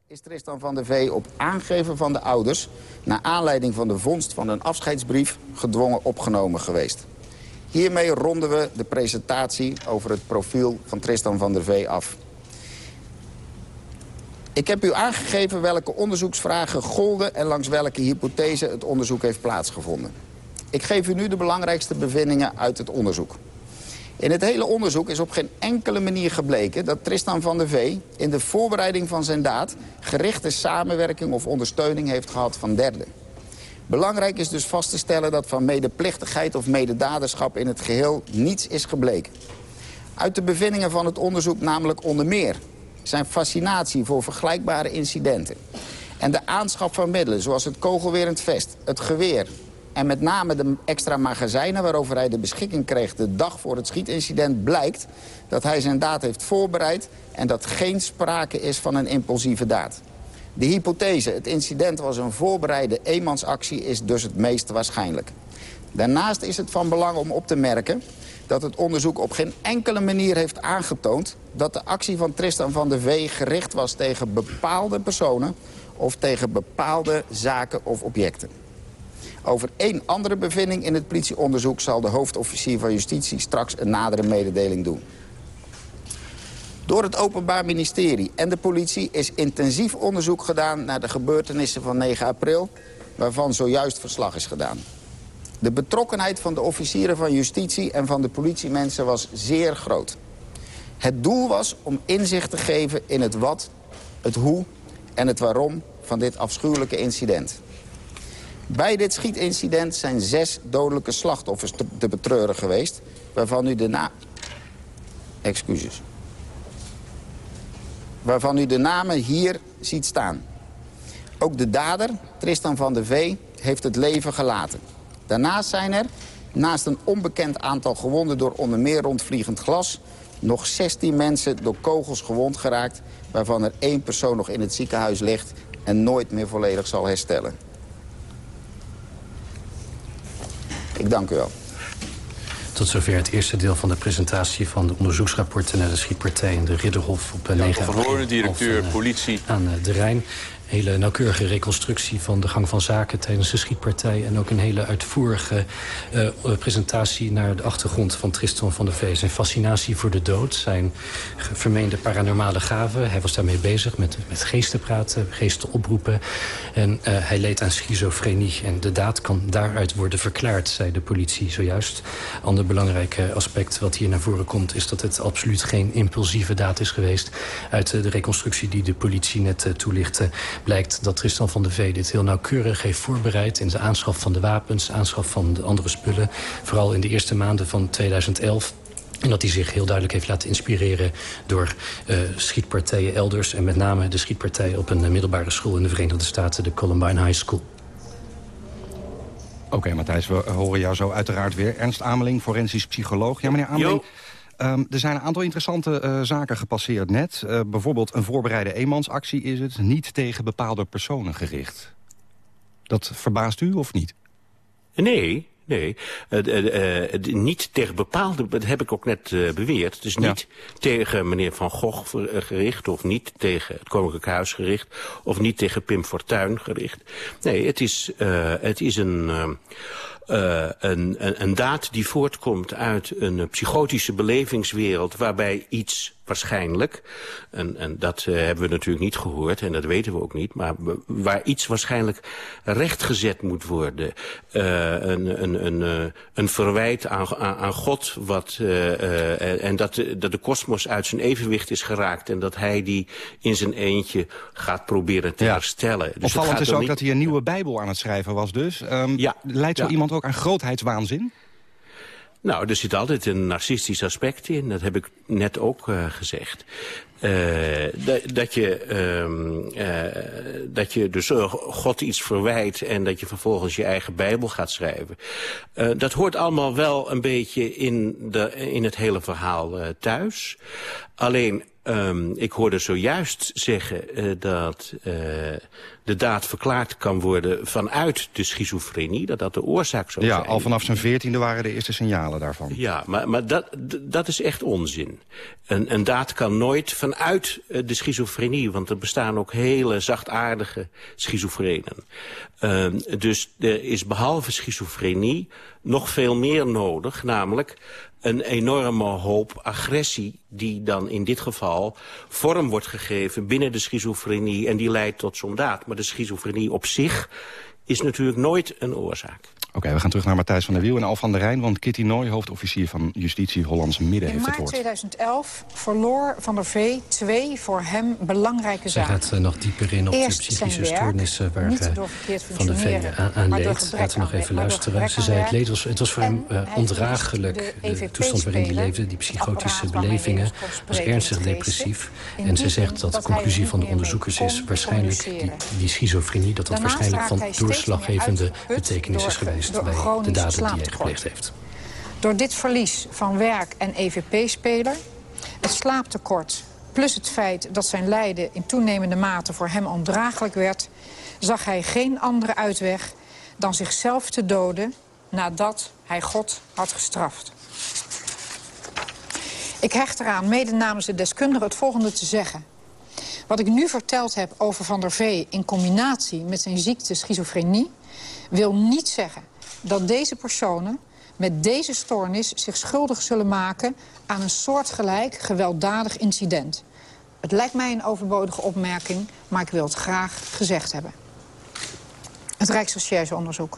I: is Tristan van der Vee op aangeven van de ouders... naar aanleiding van de vondst van een afscheidsbrief gedwongen opgenomen geweest. Hiermee ronden we de presentatie over het profiel van Tristan van der Vee af. Ik heb u aangegeven welke onderzoeksvragen golden... en langs welke hypothese het onderzoek heeft plaatsgevonden. Ik geef u nu de belangrijkste bevindingen uit het onderzoek. In het hele onderzoek is op geen enkele manier gebleken dat Tristan van der Vee in de voorbereiding van zijn daad gerichte samenwerking of ondersteuning heeft gehad van derden. Belangrijk is dus vast te stellen dat van medeplichtigheid of mededaderschap in het geheel niets is gebleken. Uit de bevindingen van het onderzoek namelijk onder meer zijn fascinatie voor vergelijkbare incidenten en de aanschaf van middelen zoals het kogelwerend vest, het geweer en met name de extra magazijnen waarover hij de beschikking kreeg de dag voor het schietincident blijkt dat hij zijn daad heeft voorbereid en dat geen sprake is van een impulsieve daad. De hypothese, het incident was een voorbereide eenmansactie, is dus het meest waarschijnlijk. Daarnaast is het van belang om op te merken dat het onderzoek op geen enkele manier heeft aangetoond... dat de actie van Tristan van der Vee gericht was tegen bepaalde personen... of tegen bepaalde zaken of objecten. Over één andere bevinding in het politieonderzoek... zal de hoofdofficier van Justitie straks een nadere mededeling doen. Door het Openbaar Ministerie en de politie is intensief onderzoek gedaan... naar de gebeurtenissen van 9 april, waarvan zojuist verslag is gedaan. De betrokkenheid van de officieren van justitie en van de politiemensen was zeer groot. Het doel was om inzicht te geven in het wat, het hoe en het waarom van dit afschuwelijke incident. Bij dit schietincident zijn zes dodelijke slachtoffers te, betreuren geweest... waarvan u de na... Excuses. Waarvan u de namen hier ziet staan. Ook de dader, Tristan van der Vee, heeft het leven gelaten. Daarnaast zijn er, naast een onbekend aantal gewonden door onder meer rondvliegend glas... nog 16 mensen door kogels gewond geraakt... waarvan er één persoon nog in het ziekenhuis ligt en nooit meer volledig zal herstellen. Ik dank u wel.
C: Tot zover het eerste deel van de presentatie van de onderzoeksrapporten naar de schietpartij in de Ridderhof op 9
D: april. Van Hoorn, directeur politie.
C: Aan de Rijn hele nauwkeurige reconstructie van de gang van zaken tijdens de schietpartij. En ook een hele uitvoerige uh, presentatie naar de achtergrond van Tristan van der Vee. Zijn fascinatie voor de dood, zijn vermeende paranormale gaven. Hij was daarmee bezig met, met geesten praten, geesten oproepen. En uh, hij leed aan schizofrenie. En de daad kan daaruit worden verklaard, zei de politie zojuist. Ander belangrijk aspect wat hier naar voren komt... is dat het absoluut geen impulsieve daad is geweest. Uit de reconstructie die de politie net toelichtte blijkt dat Tristan van der Vee dit heel nauwkeurig heeft voorbereid... in de aanschaf van de wapens, aanschaf van de andere spullen. Vooral in de eerste maanden van 2011... En dat hij zich heel duidelijk heeft laten inspireren door uh, schietpartijen elders. En met name de schietpartij op een middelbare school in de Verenigde Staten, de Columbine High School.
E: Oké, okay, Matthijs, we horen jou zo uiteraard weer. Ernst Ameling, forensisch psycholoog. Ja, meneer Ameling, Um, er zijn een aantal interessante uh, zaken gepasseerd net. Uh, bijvoorbeeld een voorbereide eenmansactie is het. Niet tegen bepaalde personen gericht. Dat verbaast u of niet?
M: Nee, Nee, uh, uh, niet tegen bepaalde, dat heb ik ook net beweerd. Dus niet ja. tegen meneer Van Gogh gericht, of niet tegen het Koninklijk Huis gericht, of niet tegen Pim Fortuyn gericht. Nee, het is, het is een, een, een, een daad die voortkomt uit een psychotische belevingswereld waarbij iets waarschijnlijk, en, en dat uh, hebben we natuurlijk niet gehoord... en dat weten we ook niet, maar waar iets waarschijnlijk rechtgezet moet worden. Uh, een, een, een, een verwijt aan, aan, aan God, wat, en dat, dat de kosmos uit zijn evenwicht is geraakt... en dat hij die in zijn eentje gaat proberen te herstellen.
E: Dus Opvallend is ook niet... dat hij een nieuwe Bijbel aan het schrijven was dus. Um, ja. Leidt zo iemand ook aan grootheidswaanzin?
M: Nou, er zit altijd een narcistisch aspect in. Dat heb ik net ook uh, gezegd. Uh, dat, je, uh, uh, dat je dus God iets verwijt en dat je vervolgens je eigen Bijbel gaat schrijven. dat hoort allemaal wel een beetje in, de, in het hele verhaal thuis. Alleen Um, ik hoorde zojuist zeggen uh, dat uh, de daad verklaard kan worden vanuit de schizofrenie. Dat dat de oorzaak zou
E: ja,
M: zijn.
E: Ja, al vanaf zijn veertiende waren de eerste signalen daarvan.
M: Ja, maar, maar dat, dat is echt onzin. Een, een daad kan nooit vanuit uh, de schizofrenie, want er bestaan ook hele zachtaardige schizofrenen. Um, dus er is behalve schizofrenie nog veel meer nodig, namelijk een enorme hoop agressie die dan in dit geval vorm wordt gegeven binnen de schizofrenie en die leidt tot zo'n daad. Maar de schizofrenie op zich is natuurlijk nooit een oorzaak.
E: Oké, we gaan terug naar Matthijs van der Wiel en Al van der Rijn... want Kitty Nooy, hoofdofficier van Justitie Hollands Midden, heeft het woord.
N: In maart 2011 verloor Van der Vee twee voor hem belangrijke zaken.
C: Hij gaat uh, nog dieper in op Eerst de psychische stoornissen waar uh, Van der Vee aan, aan leed. Laten we nog even luisteren. Ze zei het, leed was, het was voor hem uh, ondraaglijk, de, de toestand waarin hij leefde. Die psychotische belevingen, was ernstig depressief. En ze zegt dat de conclusie van de onderzoekers is... waarschijnlijk die, die schizofrenie, dat dat waarschijnlijk van doorslaggevende betekenis is geweest geweest bij de daden die hij gepleegd heeft.
N: Door dit verlies van werk en EVP-speler, het slaaptekort... plus het feit dat zijn lijden in toenemende mate voor hem ondraaglijk werd... zag hij geen andere uitweg dan zichzelf te doden nadat hij God had gestraft. Ik hecht eraan, mede namens de deskundigen, het volgende te zeggen. Wat ik nu verteld heb over Van der Vee in combinatie met zijn ziekte schizofrenie... wil niet zeggen dat deze personen met deze stoornis zich schuldig zullen maken... aan een soortgelijk gewelddadig incident. Het lijkt mij een overbodige opmerking, maar ik wil het graag gezegd hebben. Het Rijksrechercheonderzoek.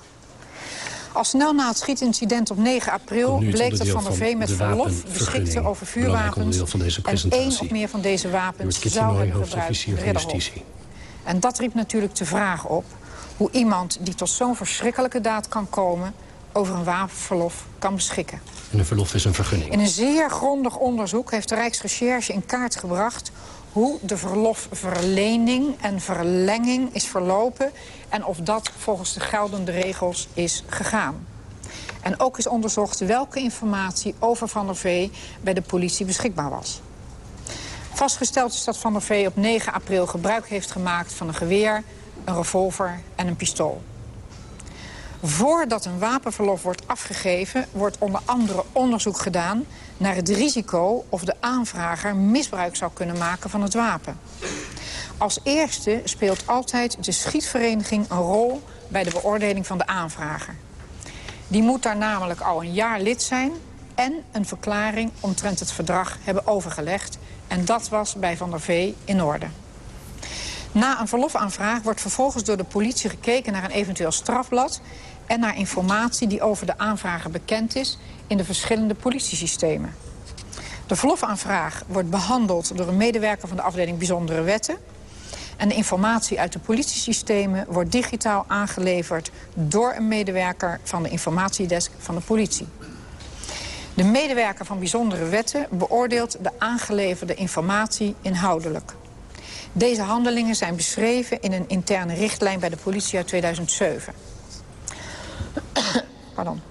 N: Al snel na het schietincident op 9 april bleek dat Van der Vee met verlof beschikte over vuurwapens... en één of meer van deze wapens zou hebben gebruikt. En dat riep natuurlijk de vraag op hoe iemand die tot zo'n verschrikkelijke daad kan komen... over een wapenverlof kan beschikken.
C: En een verlof is een vergunning.
N: In een zeer grondig onderzoek heeft de Rijksrecherche in kaart gebracht... hoe de verlofverlening en verlenging is verlopen... en of dat volgens de geldende regels is gegaan. En ook is onderzocht welke informatie over Van der Vee bij de politie beschikbaar was. Vastgesteld is dat Van der Vee op 9 april gebruik heeft gemaakt van een geweer een revolver en een pistool. Voordat een wapenverlof wordt afgegeven... wordt onder andere onderzoek gedaan naar het risico... of de aanvrager misbruik zou kunnen maken van het wapen. Als eerste speelt altijd de schietvereniging een rol... bij de beoordeling van de aanvrager. Die moet daar namelijk al een jaar lid zijn... en een verklaring omtrent het verdrag hebben overgelegd. En dat was bij Van der Vee in orde. Na een verlofaanvraag wordt vervolgens door de politie gekeken naar een eventueel strafblad... en naar informatie die over de aanvrager bekend is in de verschillende politiesystemen. De verlofaanvraag wordt behandeld door een medewerker van de afdeling Bijzondere Wetten... en de informatie uit de politiesystemen wordt digitaal aangeleverd... door een medewerker van de informatiedesk van de politie. De medewerker van Bijzondere Wetten beoordeelt de aangeleverde informatie inhoudelijk. Deze handelingen zijn beschreven in een interne richtlijn bij de politie uit 2007. Pardon.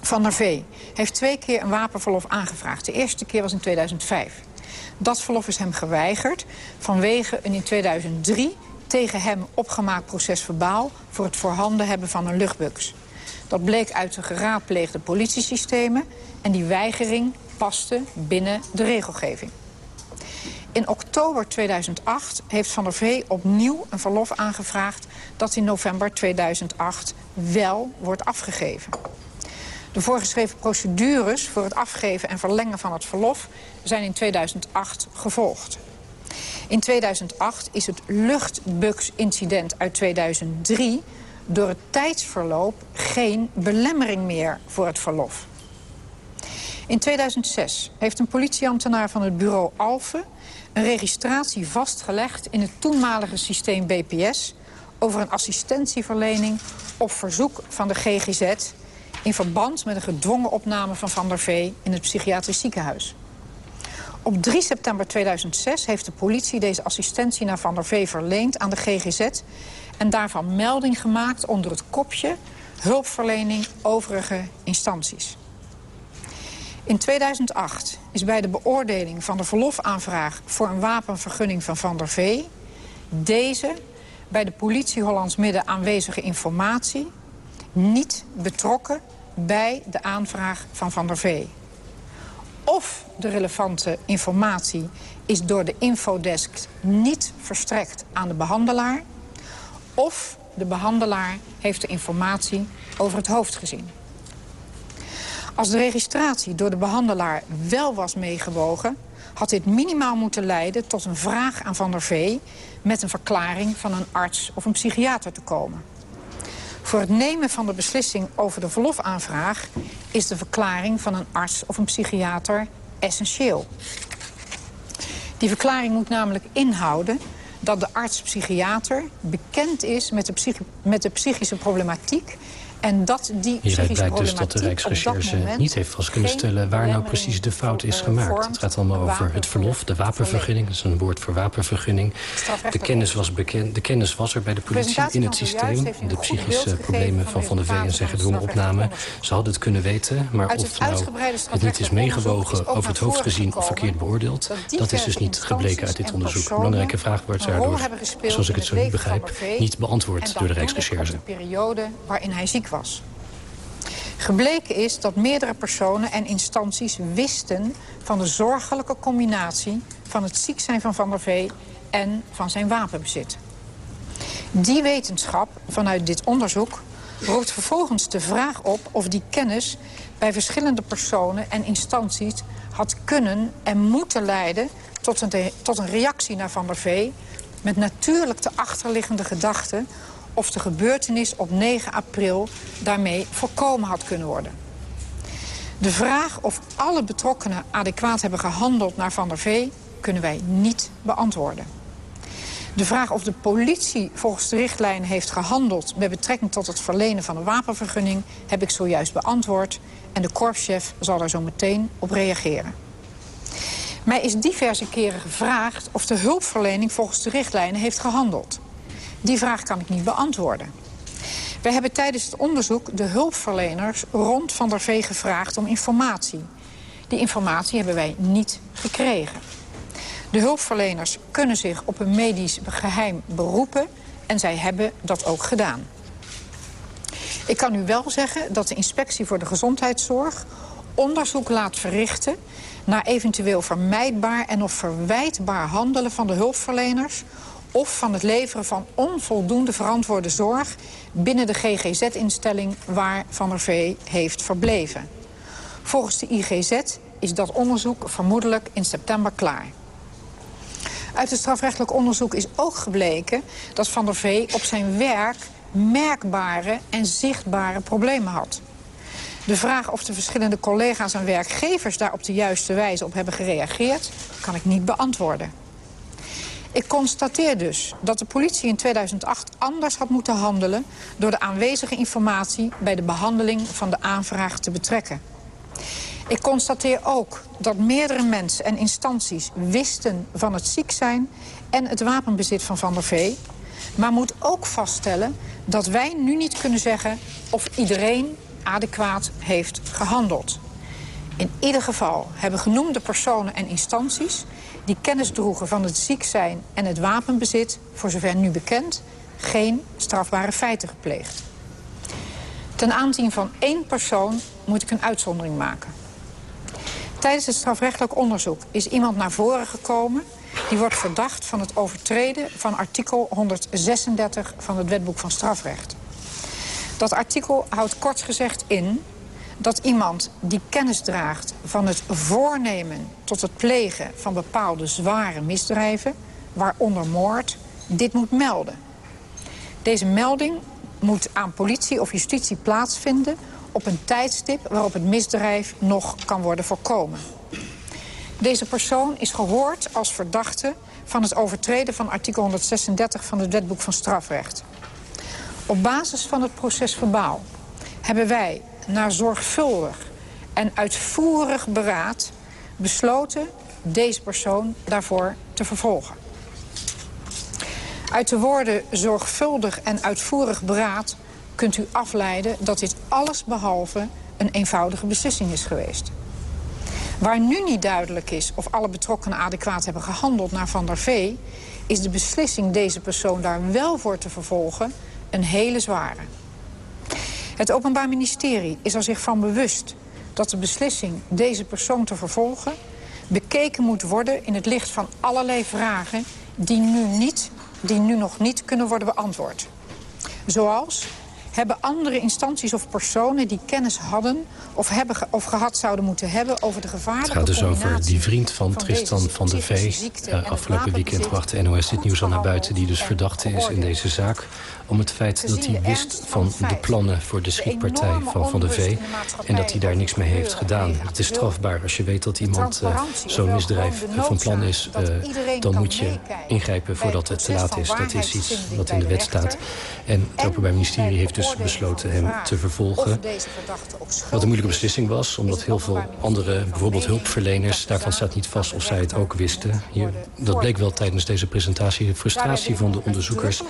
N: Van der Vee heeft twee keer een wapenverlof aangevraagd. De eerste keer was in 2005. Dat verlof is hem geweigerd vanwege een in 2003 tegen hem opgemaakt proces verbaal... voor het voorhanden hebben van een luchtbux. Dat bleek uit de geraadpleegde politiesystemen... en die weigering paste binnen de regelgeving. In oktober 2008 heeft Van der Vee opnieuw een verlof aangevraagd... dat in november 2008 wel wordt afgegeven. De voorgeschreven procedures voor het afgeven en verlengen van het verlof zijn in 2008 gevolgd. In 2008 is het luchtbugsincident uit 2003 door het tijdsverloop geen belemmering meer voor het verlof. In 2006 heeft een politieambtenaar van het bureau Alphen... een registratie vastgelegd in het toenmalige systeem BPS... over een assistentieverlening op verzoek van de GGZ... in verband met een gedwongen opname van Van der Vee in het psychiatrisch ziekenhuis. Op 3 september 2006 heeft de politie deze assistentie naar Van der Vee verleend aan de GGZ... en daarvan melding gemaakt onder het kopje hulpverlening overige instanties. In 2008 is bij de beoordeling van de verlofaanvraag voor een wapenvergunning van Van der Vee... deze bij de politie Hollands Midden aanwezige informatie niet betrokken bij de aanvraag van Van der Vee. Of de relevante informatie is door de infodesk niet verstrekt aan de behandelaar... of de behandelaar heeft de informatie over het hoofd gezien. Als de registratie door de behandelaar wel was meegewogen... had dit minimaal moeten leiden tot een vraag aan Van der Vee... met een verklaring van een arts of een psychiater te komen. Voor het nemen van de beslissing over de verlofaanvraag... is de verklaring van een arts of een psychiater essentieel. Die verklaring moet namelijk inhouden dat de arts-psychiater bekend is met de, met de psychische problematiek en dat die
C: Hieruit blijkt dus dat de Rijksrecherche niet heeft vast kunnen stellen... waar nou precies de fout is gemaakt. Het gaat allemaal over het verlof, de wapenvergunning. Dat is een woord voor wapenvergunning. De kennis was, bekend, de kennis was er bij de politie in het systeem. De psychische problemen van Van der Veen en zijn gedwongen opname. Ze hadden het kunnen weten, maar of nou het niet is meegewogen... over het hoofd gezien of verkeerd beoordeeld... dat is dus niet gebleken uit dit onderzoek. Een belangrijke vraag wordt daardoor, zoals ik het zo niet begrijp... niet beantwoord door de Rijksrecherche.
N: periode waarin hij ziek was. Gebleken is dat meerdere personen en instanties wisten... van de zorgelijke combinatie van het ziek zijn van Van der Vee... en van zijn wapenbezit. Die wetenschap vanuit dit onderzoek roept vervolgens de vraag op... of die kennis bij verschillende personen en instanties had kunnen en moeten leiden... tot een, tot een reactie naar Van der Vee... met natuurlijk de achterliggende gedachte of de gebeurtenis op 9 april daarmee voorkomen had kunnen worden. De vraag of alle betrokkenen adequaat hebben gehandeld naar Van der Vee... kunnen wij niet beantwoorden. De vraag of de politie volgens de richtlijn heeft gehandeld... met betrekking tot het verlenen van een wapenvergunning... heb ik zojuist beantwoord en de korpschef zal daar zo meteen op reageren. Mij is diverse keren gevraagd of de hulpverlening volgens de richtlijnen heeft gehandeld. Die vraag kan ik niet beantwoorden. Wij hebben tijdens het onderzoek de hulpverleners rond Van der Vee gevraagd om informatie. Die informatie hebben wij niet gekregen. De hulpverleners kunnen zich op een medisch geheim beroepen en zij hebben dat ook gedaan. Ik kan u wel zeggen dat de Inspectie voor de Gezondheidszorg onderzoek laat verrichten naar eventueel vermijdbaar en of verwijtbaar handelen van de hulpverleners of van het leveren van onvoldoende verantwoorde zorg... binnen de GGZ-instelling waar Van der Vee heeft verbleven. Volgens de IGZ is dat onderzoek vermoedelijk in september klaar. Uit het strafrechtelijk onderzoek is ook gebleken dat Van der Vee op zijn werk merkbare en zichtbare problemen had. De vraag of de verschillende collega's en werkgevers daar op de juiste wijze op hebben gereageerd, kan ik niet beantwoorden. Ik constateer dus dat de politie in 2008 anders had moeten handelen... door de aanwezige informatie bij de behandeling van de aanvraag te betrekken. Ik constateer ook dat meerdere mensen en instanties wisten van het ziek zijn... en het wapenbezit van Van der Vee. Maar moet ook vaststellen dat wij nu niet kunnen zeggen... of iedereen adequaat heeft gehandeld. In ieder geval hebben genoemde personen en instanties die kennis droegen van het ziek zijn en het wapenbezit... voor zover nu bekend, geen strafbare feiten gepleegd. Ten aanzien van één persoon moet ik een uitzondering maken. Tijdens het strafrechtelijk onderzoek is iemand naar voren gekomen... die wordt verdacht van het overtreden van artikel 136 van het wetboek van strafrecht. Dat artikel houdt kort gezegd in dat iemand die kennis draagt van het voornemen tot het plegen van bepaalde zware misdrijven, waaronder moord, dit moet melden. Deze melding moet aan politie of justitie plaatsvinden op een tijdstip waarop het misdrijf nog kan worden voorkomen. Deze persoon is gehoord als verdachte van het overtreden van artikel 136 van het wetboek van strafrecht. Op basis van het proces verbaal hebben wij na zorgvuldig en uitvoerig beraad besloten deze persoon daarvoor te vervolgen. Uit de woorden zorgvuldig en uitvoerig beraad kunt u afleiden dat dit alles behalve een eenvoudige beslissing is geweest. Waar nu niet duidelijk is of alle betrokkenen adequaat hebben gehandeld naar Van der Vee... is de beslissing deze persoon daar wel voor te vervolgen een hele zware. Het Openbaar Ministerie is er zich van bewust dat de beslissing deze persoon te vervolgen... bekeken moet worden in het licht van allerlei vragen die nu, niet, die nu nog niet kunnen worden beantwoord. Zoals hebben andere instanties of personen die kennis hadden... of, hebben of gehad zouden moeten hebben over de gevaarlijke
C: Het gaat dus over die vriend van, Tristan van de V. Uh, afgelopen weekend bracht de NOS dit nieuws al naar buiten... die dus verdachte is in deze zaak om het feit dat hij wist van de plannen voor de schietpartij van Van de V... en dat hij daar niks mee heeft gedaan. Het is strafbaar als je weet dat iemand uh, zo'n misdrijf van plan is... Uh, dan moet je ingrijpen voordat het te laat is. Dat is iets wat in de wet staat. En het Openbaar Ministerie heeft dus besloten hem te vervolgen. Wat een moeilijke beslissing was, omdat heel veel andere, bijvoorbeeld hulpverleners... daarvan staat niet vast of zij het ook wisten. Hier, dat bleek wel tijdens deze presentatie. De frustratie van de onderzoekers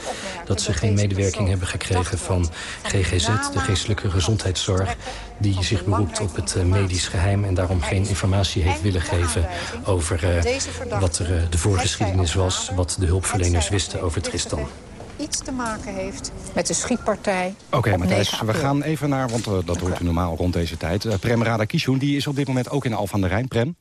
C: dat ze geen medewerking hebben gekregen van GGZ... de geestelijke gezondheidszorg, die zich beroept op het medisch geheim... en daarom geen informatie heeft willen geven over uh, wat er uh, de voorgeschiedenis was... wat de hulpverleners wisten over Tristan
N: iets te maken heeft met de schietpartij
E: Oké, okay, Matthijs, we gaan even naar, want uh, dat hoort u normaal rond deze tijd. Uh, Prem Radakishun, die is op dit moment ook in Al van der Rijn. Prem?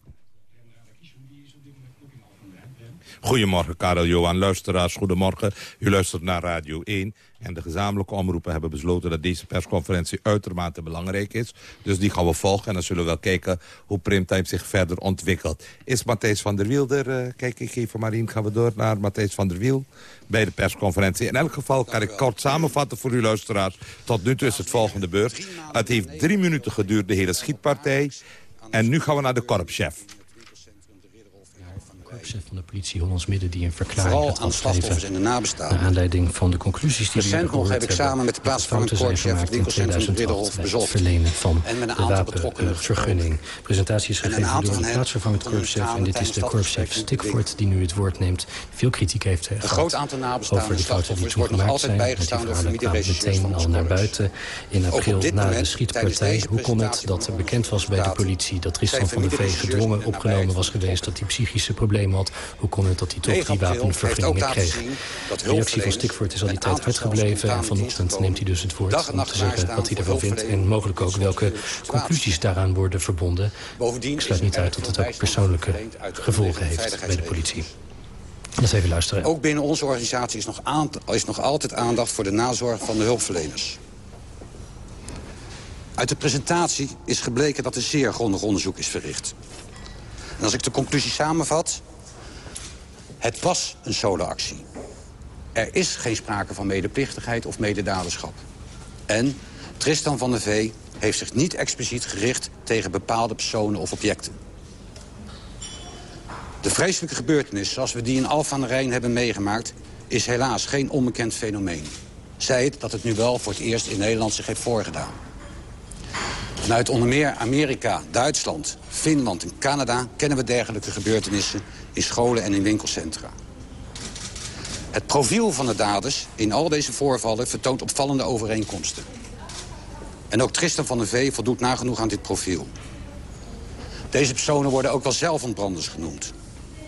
O: Goedemorgen, Karel Johan. Luisteraars, goedemorgen. U luistert naar Radio 1. En de gezamenlijke omroepen hebben besloten dat deze persconferentie uitermate belangrijk is. Dus die gaan we volgen en dan zullen we wel kijken hoe Primtime zich verder ontwikkelt. Is Matthijs van der Wiel er? Uh, kijk, ik geef Marien, gaan we door naar Matthijs van der Wiel bij de persconferentie. In elk geval kan ik kort samenvatten voor uw luisteraars. Tot nu toe is het volgende beurt. Het heeft drie minuten geduurd, de hele schietpartij. En nu gaan we naar de korpschef
C: korpschef van de politie Hollands Midden... die een verklaring
P: Vooral aan slachtoffers en de nabestaanden.
C: Naar aanleiding van de conclusies die
P: Recent nog heb ik samen met de plaatsvervangend korpschef... het winkelcentrum Ridderhof bezocht.
C: Het verlenen van en met een de wapenvergunning. De presentatie is gegeven door de plaatsvervangend korpschef... en dit is de korpschef Stikvoort die nu het woord neemt. Veel kritiek heeft gehad
P: een groot aantal nabestaanden
C: over de fouten die toegemaakt zijn. Bijgestaan door meteen al naar buiten in april na de schietpartij. Hoe kon het dat bekend was bij de politie... dat Tristan van der Vee gedwongen opgenomen was geweest... dat hij psychische problemen had. Hoe kon het dat hij toch die wapenvergunningen kreeg? De reactie van Stikvoort is al die tijd uitgebleven. En vanochtend neemt hij dus het woord om te zeggen wat hij ervan vindt. En mogelijk ook welke conclusies daaraan worden verbonden. Ik sluit niet uit dat het ook persoonlijke gevolgen heeft bij de politie. Laten even luisteren.
P: Ook binnen onze organisatie is nog, is nog altijd aandacht voor de nazorg van de hulpverleners. Uit de presentatie is gebleken dat er zeer grondig onderzoek is verricht. En als ik de conclusie samenvat... Het was een solo-actie. Er is geen sprake van medeplichtigheid of mededaderschap. En Tristan van der Vee heeft zich niet expliciet gericht... tegen bepaalde personen of objecten. De vreselijke gebeurtenis zoals we die in Alphen aan de Rijn hebben meegemaakt... is helaas geen onbekend fenomeen. Zij het dat het nu wel voor het eerst in Nederland zich heeft voorgedaan. Vanuit onder meer Amerika, Duitsland, Finland en Canada... kennen we dergelijke gebeurtenissen in scholen en in winkelcentra. Het profiel van de daders in al deze voorvallen vertoont opvallende overeenkomsten. En ook Tristan van der Vee voldoet nagenoeg aan dit profiel. Deze personen worden ook wel zelfontbranders genoemd.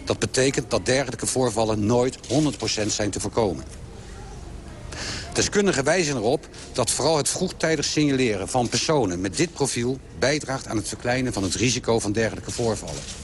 P: Dat betekent dat dergelijke voorvallen nooit 100% zijn te voorkomen. Deskundigen wijzen erop dat vooral het vroegtijdig signaleren van personen met dit profiel bijdraagt aan het verkleinen van het risico van dergelijke voorvallen.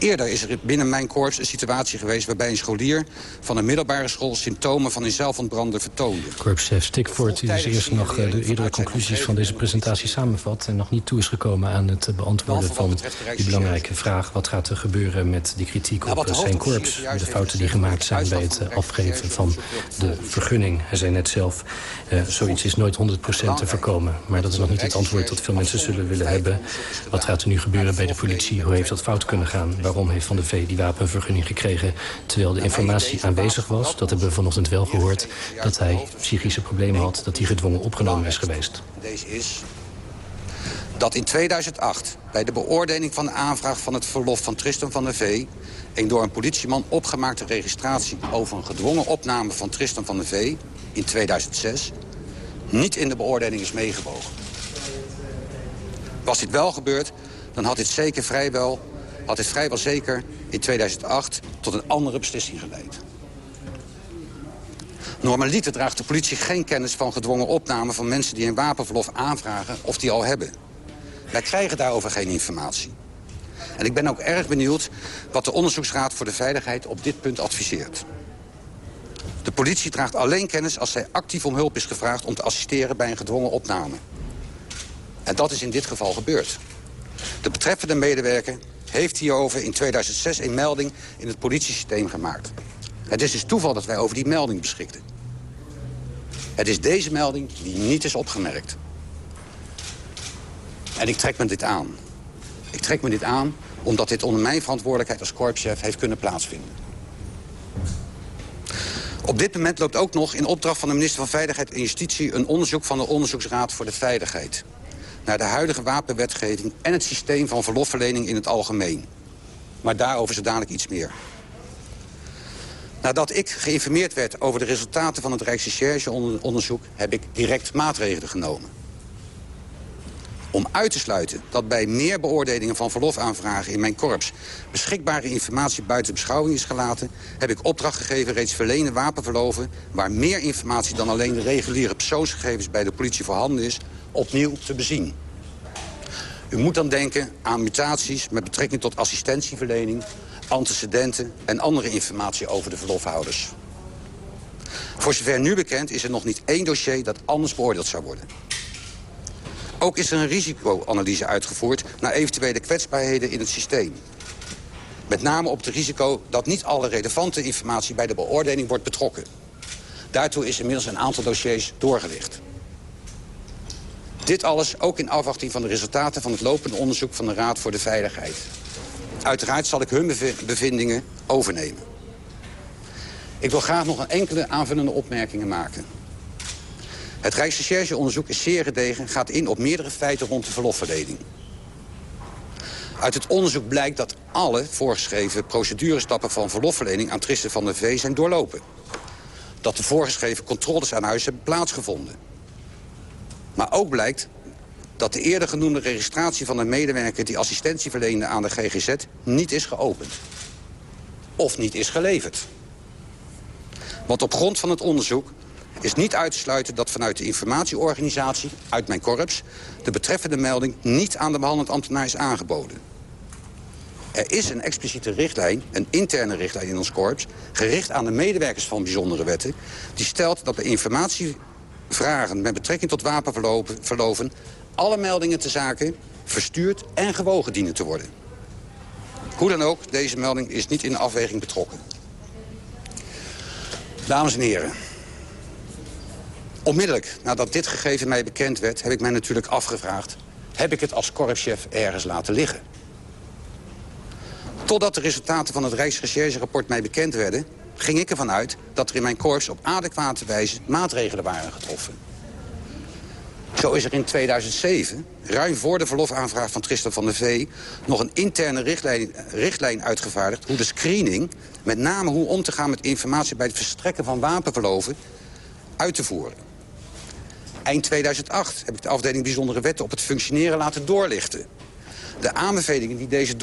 P: Eerder is er binnen mijn korps een situatie geweest... waarbij een scholier van een middelbare school... symptomen van een zelfontbrander vertoonde.
C: Korpschef Stikvoort die dus eerst nog eh, de eerdere conclusies van deze presentatie samenvat... en nog niet toe is gekomen aan het beantwoorden van die belangrijke vraag... wat gaat er gebeuren met die kritiek nou, op zijn korps? De fouten die gemaakt zijn bij het afgeven van de vergunning. Hij zei net zelf, uh, zoiets is nooit 100% te voorkomen. Maar dat is nog niet het antwoord dat veel mensen zullen willen hebben. Wat gaat er nu gebeuren bij de politie? Hoe heeft dat fout kunnen gaan? Waarom heeft Van de V die wapenvergunning gekregen... terwijl de informatie aanwezig was, dat hebben we vanochtend wel gehoord... dat hij psychische problemen had, dat hij gedwongen opgenomen is geweest.
P: Deze is dat in 2008, bij de beoordeling van de aanvraag van het verlof van Tristan van der V... een door een politieman opgemaakte registratie over een gedwongen opname van Tristan van der V... in 2006 niet in de beoordeling is meegewogen. Was dit wel gebeurd, dan had dit zeker vrijwel had dit vrijwel zeker in 2008 tot een andere beslissing geleid. Normaliter draagt de politie geen kennis van gedwongen opname... van mensen die een wapenverlof aanvragen of die al hebben. Wij krijgen daarover geen informatie. En ik ben ook erg benieuwd wat de Onderzoeksraad voor de Veiligheid op dit punt adviseert. De politie draagt alleen kennis als zij actief om hulp is gevraagd... om te assisteren bij een gedwongen opname. En dat is in dit geval gebeurd. De betreffende medewerker heeft hierover in 2006 een melding in het politiesysteem gemaakt. Het is dus toeval dat wij over die melding beschikten. Het is deze melding die niet is opgemerkt. En ik trek me dit aan. Ik trek me dit aan omdat dit onder mijn verantwoordelijkheid als korpschef heeft kunnen plaatsvinden. Op dit moment loopt ook nog in opdracht van de minister van Veiligheid en Justitie... een onderzoek van de Onderzoeksraad voor de Veiligheid naar de huidige wapenwetgeving... en het systeem van verlofverlening in het algemeen. Maar daarover zo dadelijk iets meer. Nadat ik geïnformeerd werd over de resultaten van het Rijksrecherche-onderzoek... heb ik direct maatregelen genomen. Om uit te sluiten dat bij meer beoordelingen van verlofaanvragen in mijn korps... beschikbare informatie buiten beschouwing is gelaten... heb ik opdracht gegeven reeds verlenen wapenverloven... waar meer informatie dan alleen de reguliere persoonsgegevens bij de politie voorhanden is opnieuw te bezien. U moet dan denken aan mutaties met betrekking tot assistentieverlening... antecedenten en andere informatie over de verlofhouders. Voor zover nu bekend is er nog niet één dossier dat anders beoordeeld zou worden. Ook is er een risicoanalyse uitgevoerd naar eventuele kwetsbaarheden in het systeem. Met name op het risico dat niet alle relevante informatie bij de beoordeling wordt betrokken. Daartoe is inmiddels een aantal dossiers doorgelicht. Dit alles ook in afwachting van de resultaten van het lopende onderzoek van de Raad voor de Veiligheid. Uiteraard zal ik hun bevindingen overnemen. Ik wil graag nog een enkele aanvullende opmerkingen maken. Het Rijksrechercheonderzoek is zeer gedegen... gaat in op meerdere feiten rond de verlofverlening. Uit het onderzoek blijkt dat alle voorgeschreven procedurestappen van verlofverlening... aan Tristan van der V zijn doorlopen. Dat de voorgeschreven controles aan huis hebben plaatsgevonden. Maar ook blijkt dat de eerder genoemde registratie van een medewerker... die assistentie verleende aan de GGZ niet is geopend. Of niet is geleverd. Want op grond van het onderzoek is niet uit te sluiten dat vanuit de informatieorganisatie, uit mijn korps... de betreffende melding niet aan de behandelend ambtenaar is aangeboden. Er is een expliciete richtlijn, een interne richtlijn in ons korps... gericht aan de medewerkers van bijzondere wetten... die stelt dat de informatie vragen met betrekking tot wapenverloven... alle meldingen te zaken verstuurd en gewogen dienen te worden. Hoe dan ook, deze melding is niet in de afweging betrokken. Dames en heren. Onmiddellijk nadat dit gegeven mij bekend werd... heb ik mij natuurlijk afgevraagd... heb ik het als korpschef ergens laten liggen? Totdat de resultaten van het Rijksrecherche-rapport mij bekend werden ging ik ervan uit dat er in mijn korps op adequate wijze maatregelen waren getroffen. Zo is er in 2007, ruim voor de verlofaanvraag van Tristan van der Vee... nog een interne richtlijn, richtlijn uitgevaardigd hoe de screening... met name hoe om te gaan met informatie bij het verstrekken van wapenverloven... uit te voeren. Eind 2008 heb ik de afdeling Bijzondere Wetten op het functioneren laten doorlichten. De aanbevelingen, die deze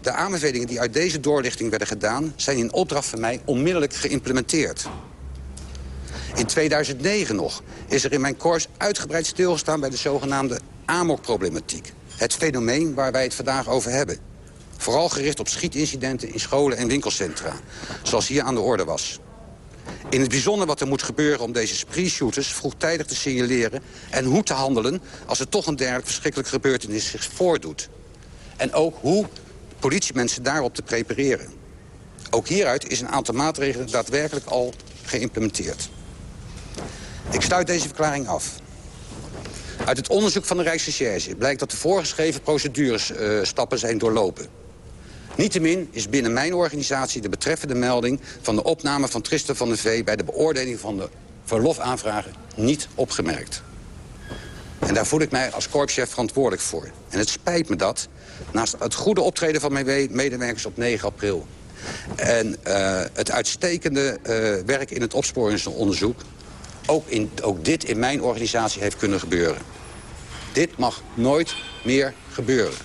P: de aanbevelingen die uit deze doorlichting werden gedaan... zijn in opdracht van mij onmiddellijk geïmplementeerd. In 2009 nog is er in mijn koers uitgebreid stilgestaan... bij de zogenaamde amokproblematiek. Het fenomeen waar wij het vandaag over hebben. Vooral gericht op schietincidenten in scholen en winkelcentra. Zoals hier aan de orde was. In het bijzonder wat er moet gebeuren om deze spree-shooters vroegtijdig te signaleren... en hoe te handelen als er toch een dergelijk verschrikkelijke gebeurtenis zich voordoet. En ook hoe politiemensen daarop te prepareren. Ook hieruit is een aantal maatregelen daadwerkelijk al geïmplementeerd. Ik sluit deze verklaring af. Uit het onderzoek van de Rijksrecherche blijkt dat de voorgeschreven procedurestappen uh, zijn doorlopen. Niettemin is binnen mijn organisatie de betreffende melding... van de opname van Tristan van de V... bij de beoordeling van de verlofaanvragen niet opgemerkt. En daar voel ik mij als korpschef verantwoordelijk voor. En het spijt me dat, naast het goede optreden van mijn medewerkers op 9 april... en uh, het uitstekende uh, werk in het opsporingsonderzoek... Ook, in, ook dit in mijn organisatie heeft kunnen gebeuren. Dit mag nooit meer gebeuren.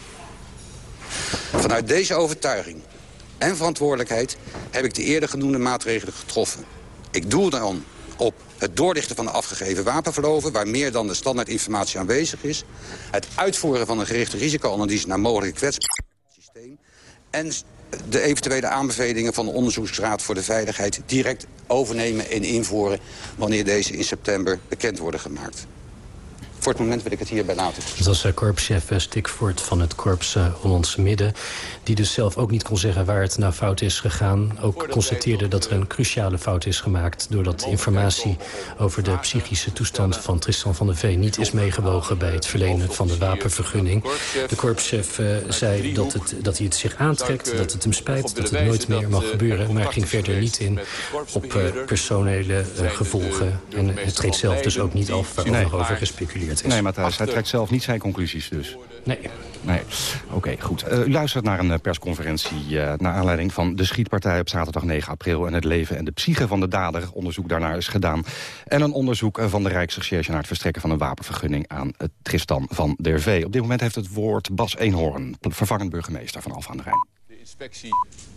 P: Vanuit deze overtuiging en verantwoordelijkheid heb ik de eerder genoemde maatregelen getroffen. Ik doel dan op het doorlichten van de afgegeven wapenverloven... waar meer dan de standaardinformatie aanwezig is... het uitvoeren van een gerichte risicoanalyse naar mogelijke kwetsbaarheden systeem... en de eventuele aanbevelingen van de Onderzoeksraad voor de Veiligheid... direct overnemen en invoeren wanneer deze in september bekend worden gemaakt. Voor het moment wil ik het hierbij laten.
C: Dat was uh, korpschef Stikvoort van het korps uh, Hollandse Midden... die dus zelf ook niet kon zeggen waar het nou fout is gegaan. Ook constateerde dat er een cruciale fout is gemaakt... doordat informatie over de psychische toestand van Tristan van der Vee... niet is meegewogen bij het verlenen van de wapenvergunning. De korpschef uh, zei dat, het, dat hij het zich aantrekt, dat het hem spijt... dat het nooit meer mag gebeuren, maar ging verder niet in op personele gevolgen. En het treedt zelf dus ook niet af waarover nee. over gespeculeerd is.
E: Nee, Matthijs, hij trekt zelf niet zijn conclusies dus.
C: Nee.
E: Nee, oké, okay, goed. Uh, u luistert naar een persconferentie uh, naar aanleiding van de schietpartij op zaterdag 9 april... en het leven en de psyche van de dader. Onderzoek daarnaar is gedaan. En een onderzoek van de Rijksrecherche naar het verstrekken van een wapenvergunning aan het Tristan van der Vee. Op dit moment heeft het woord Bas Eenhoorn, vervangend burgemeester van Alphen aan de Rijn.
D: De inspectie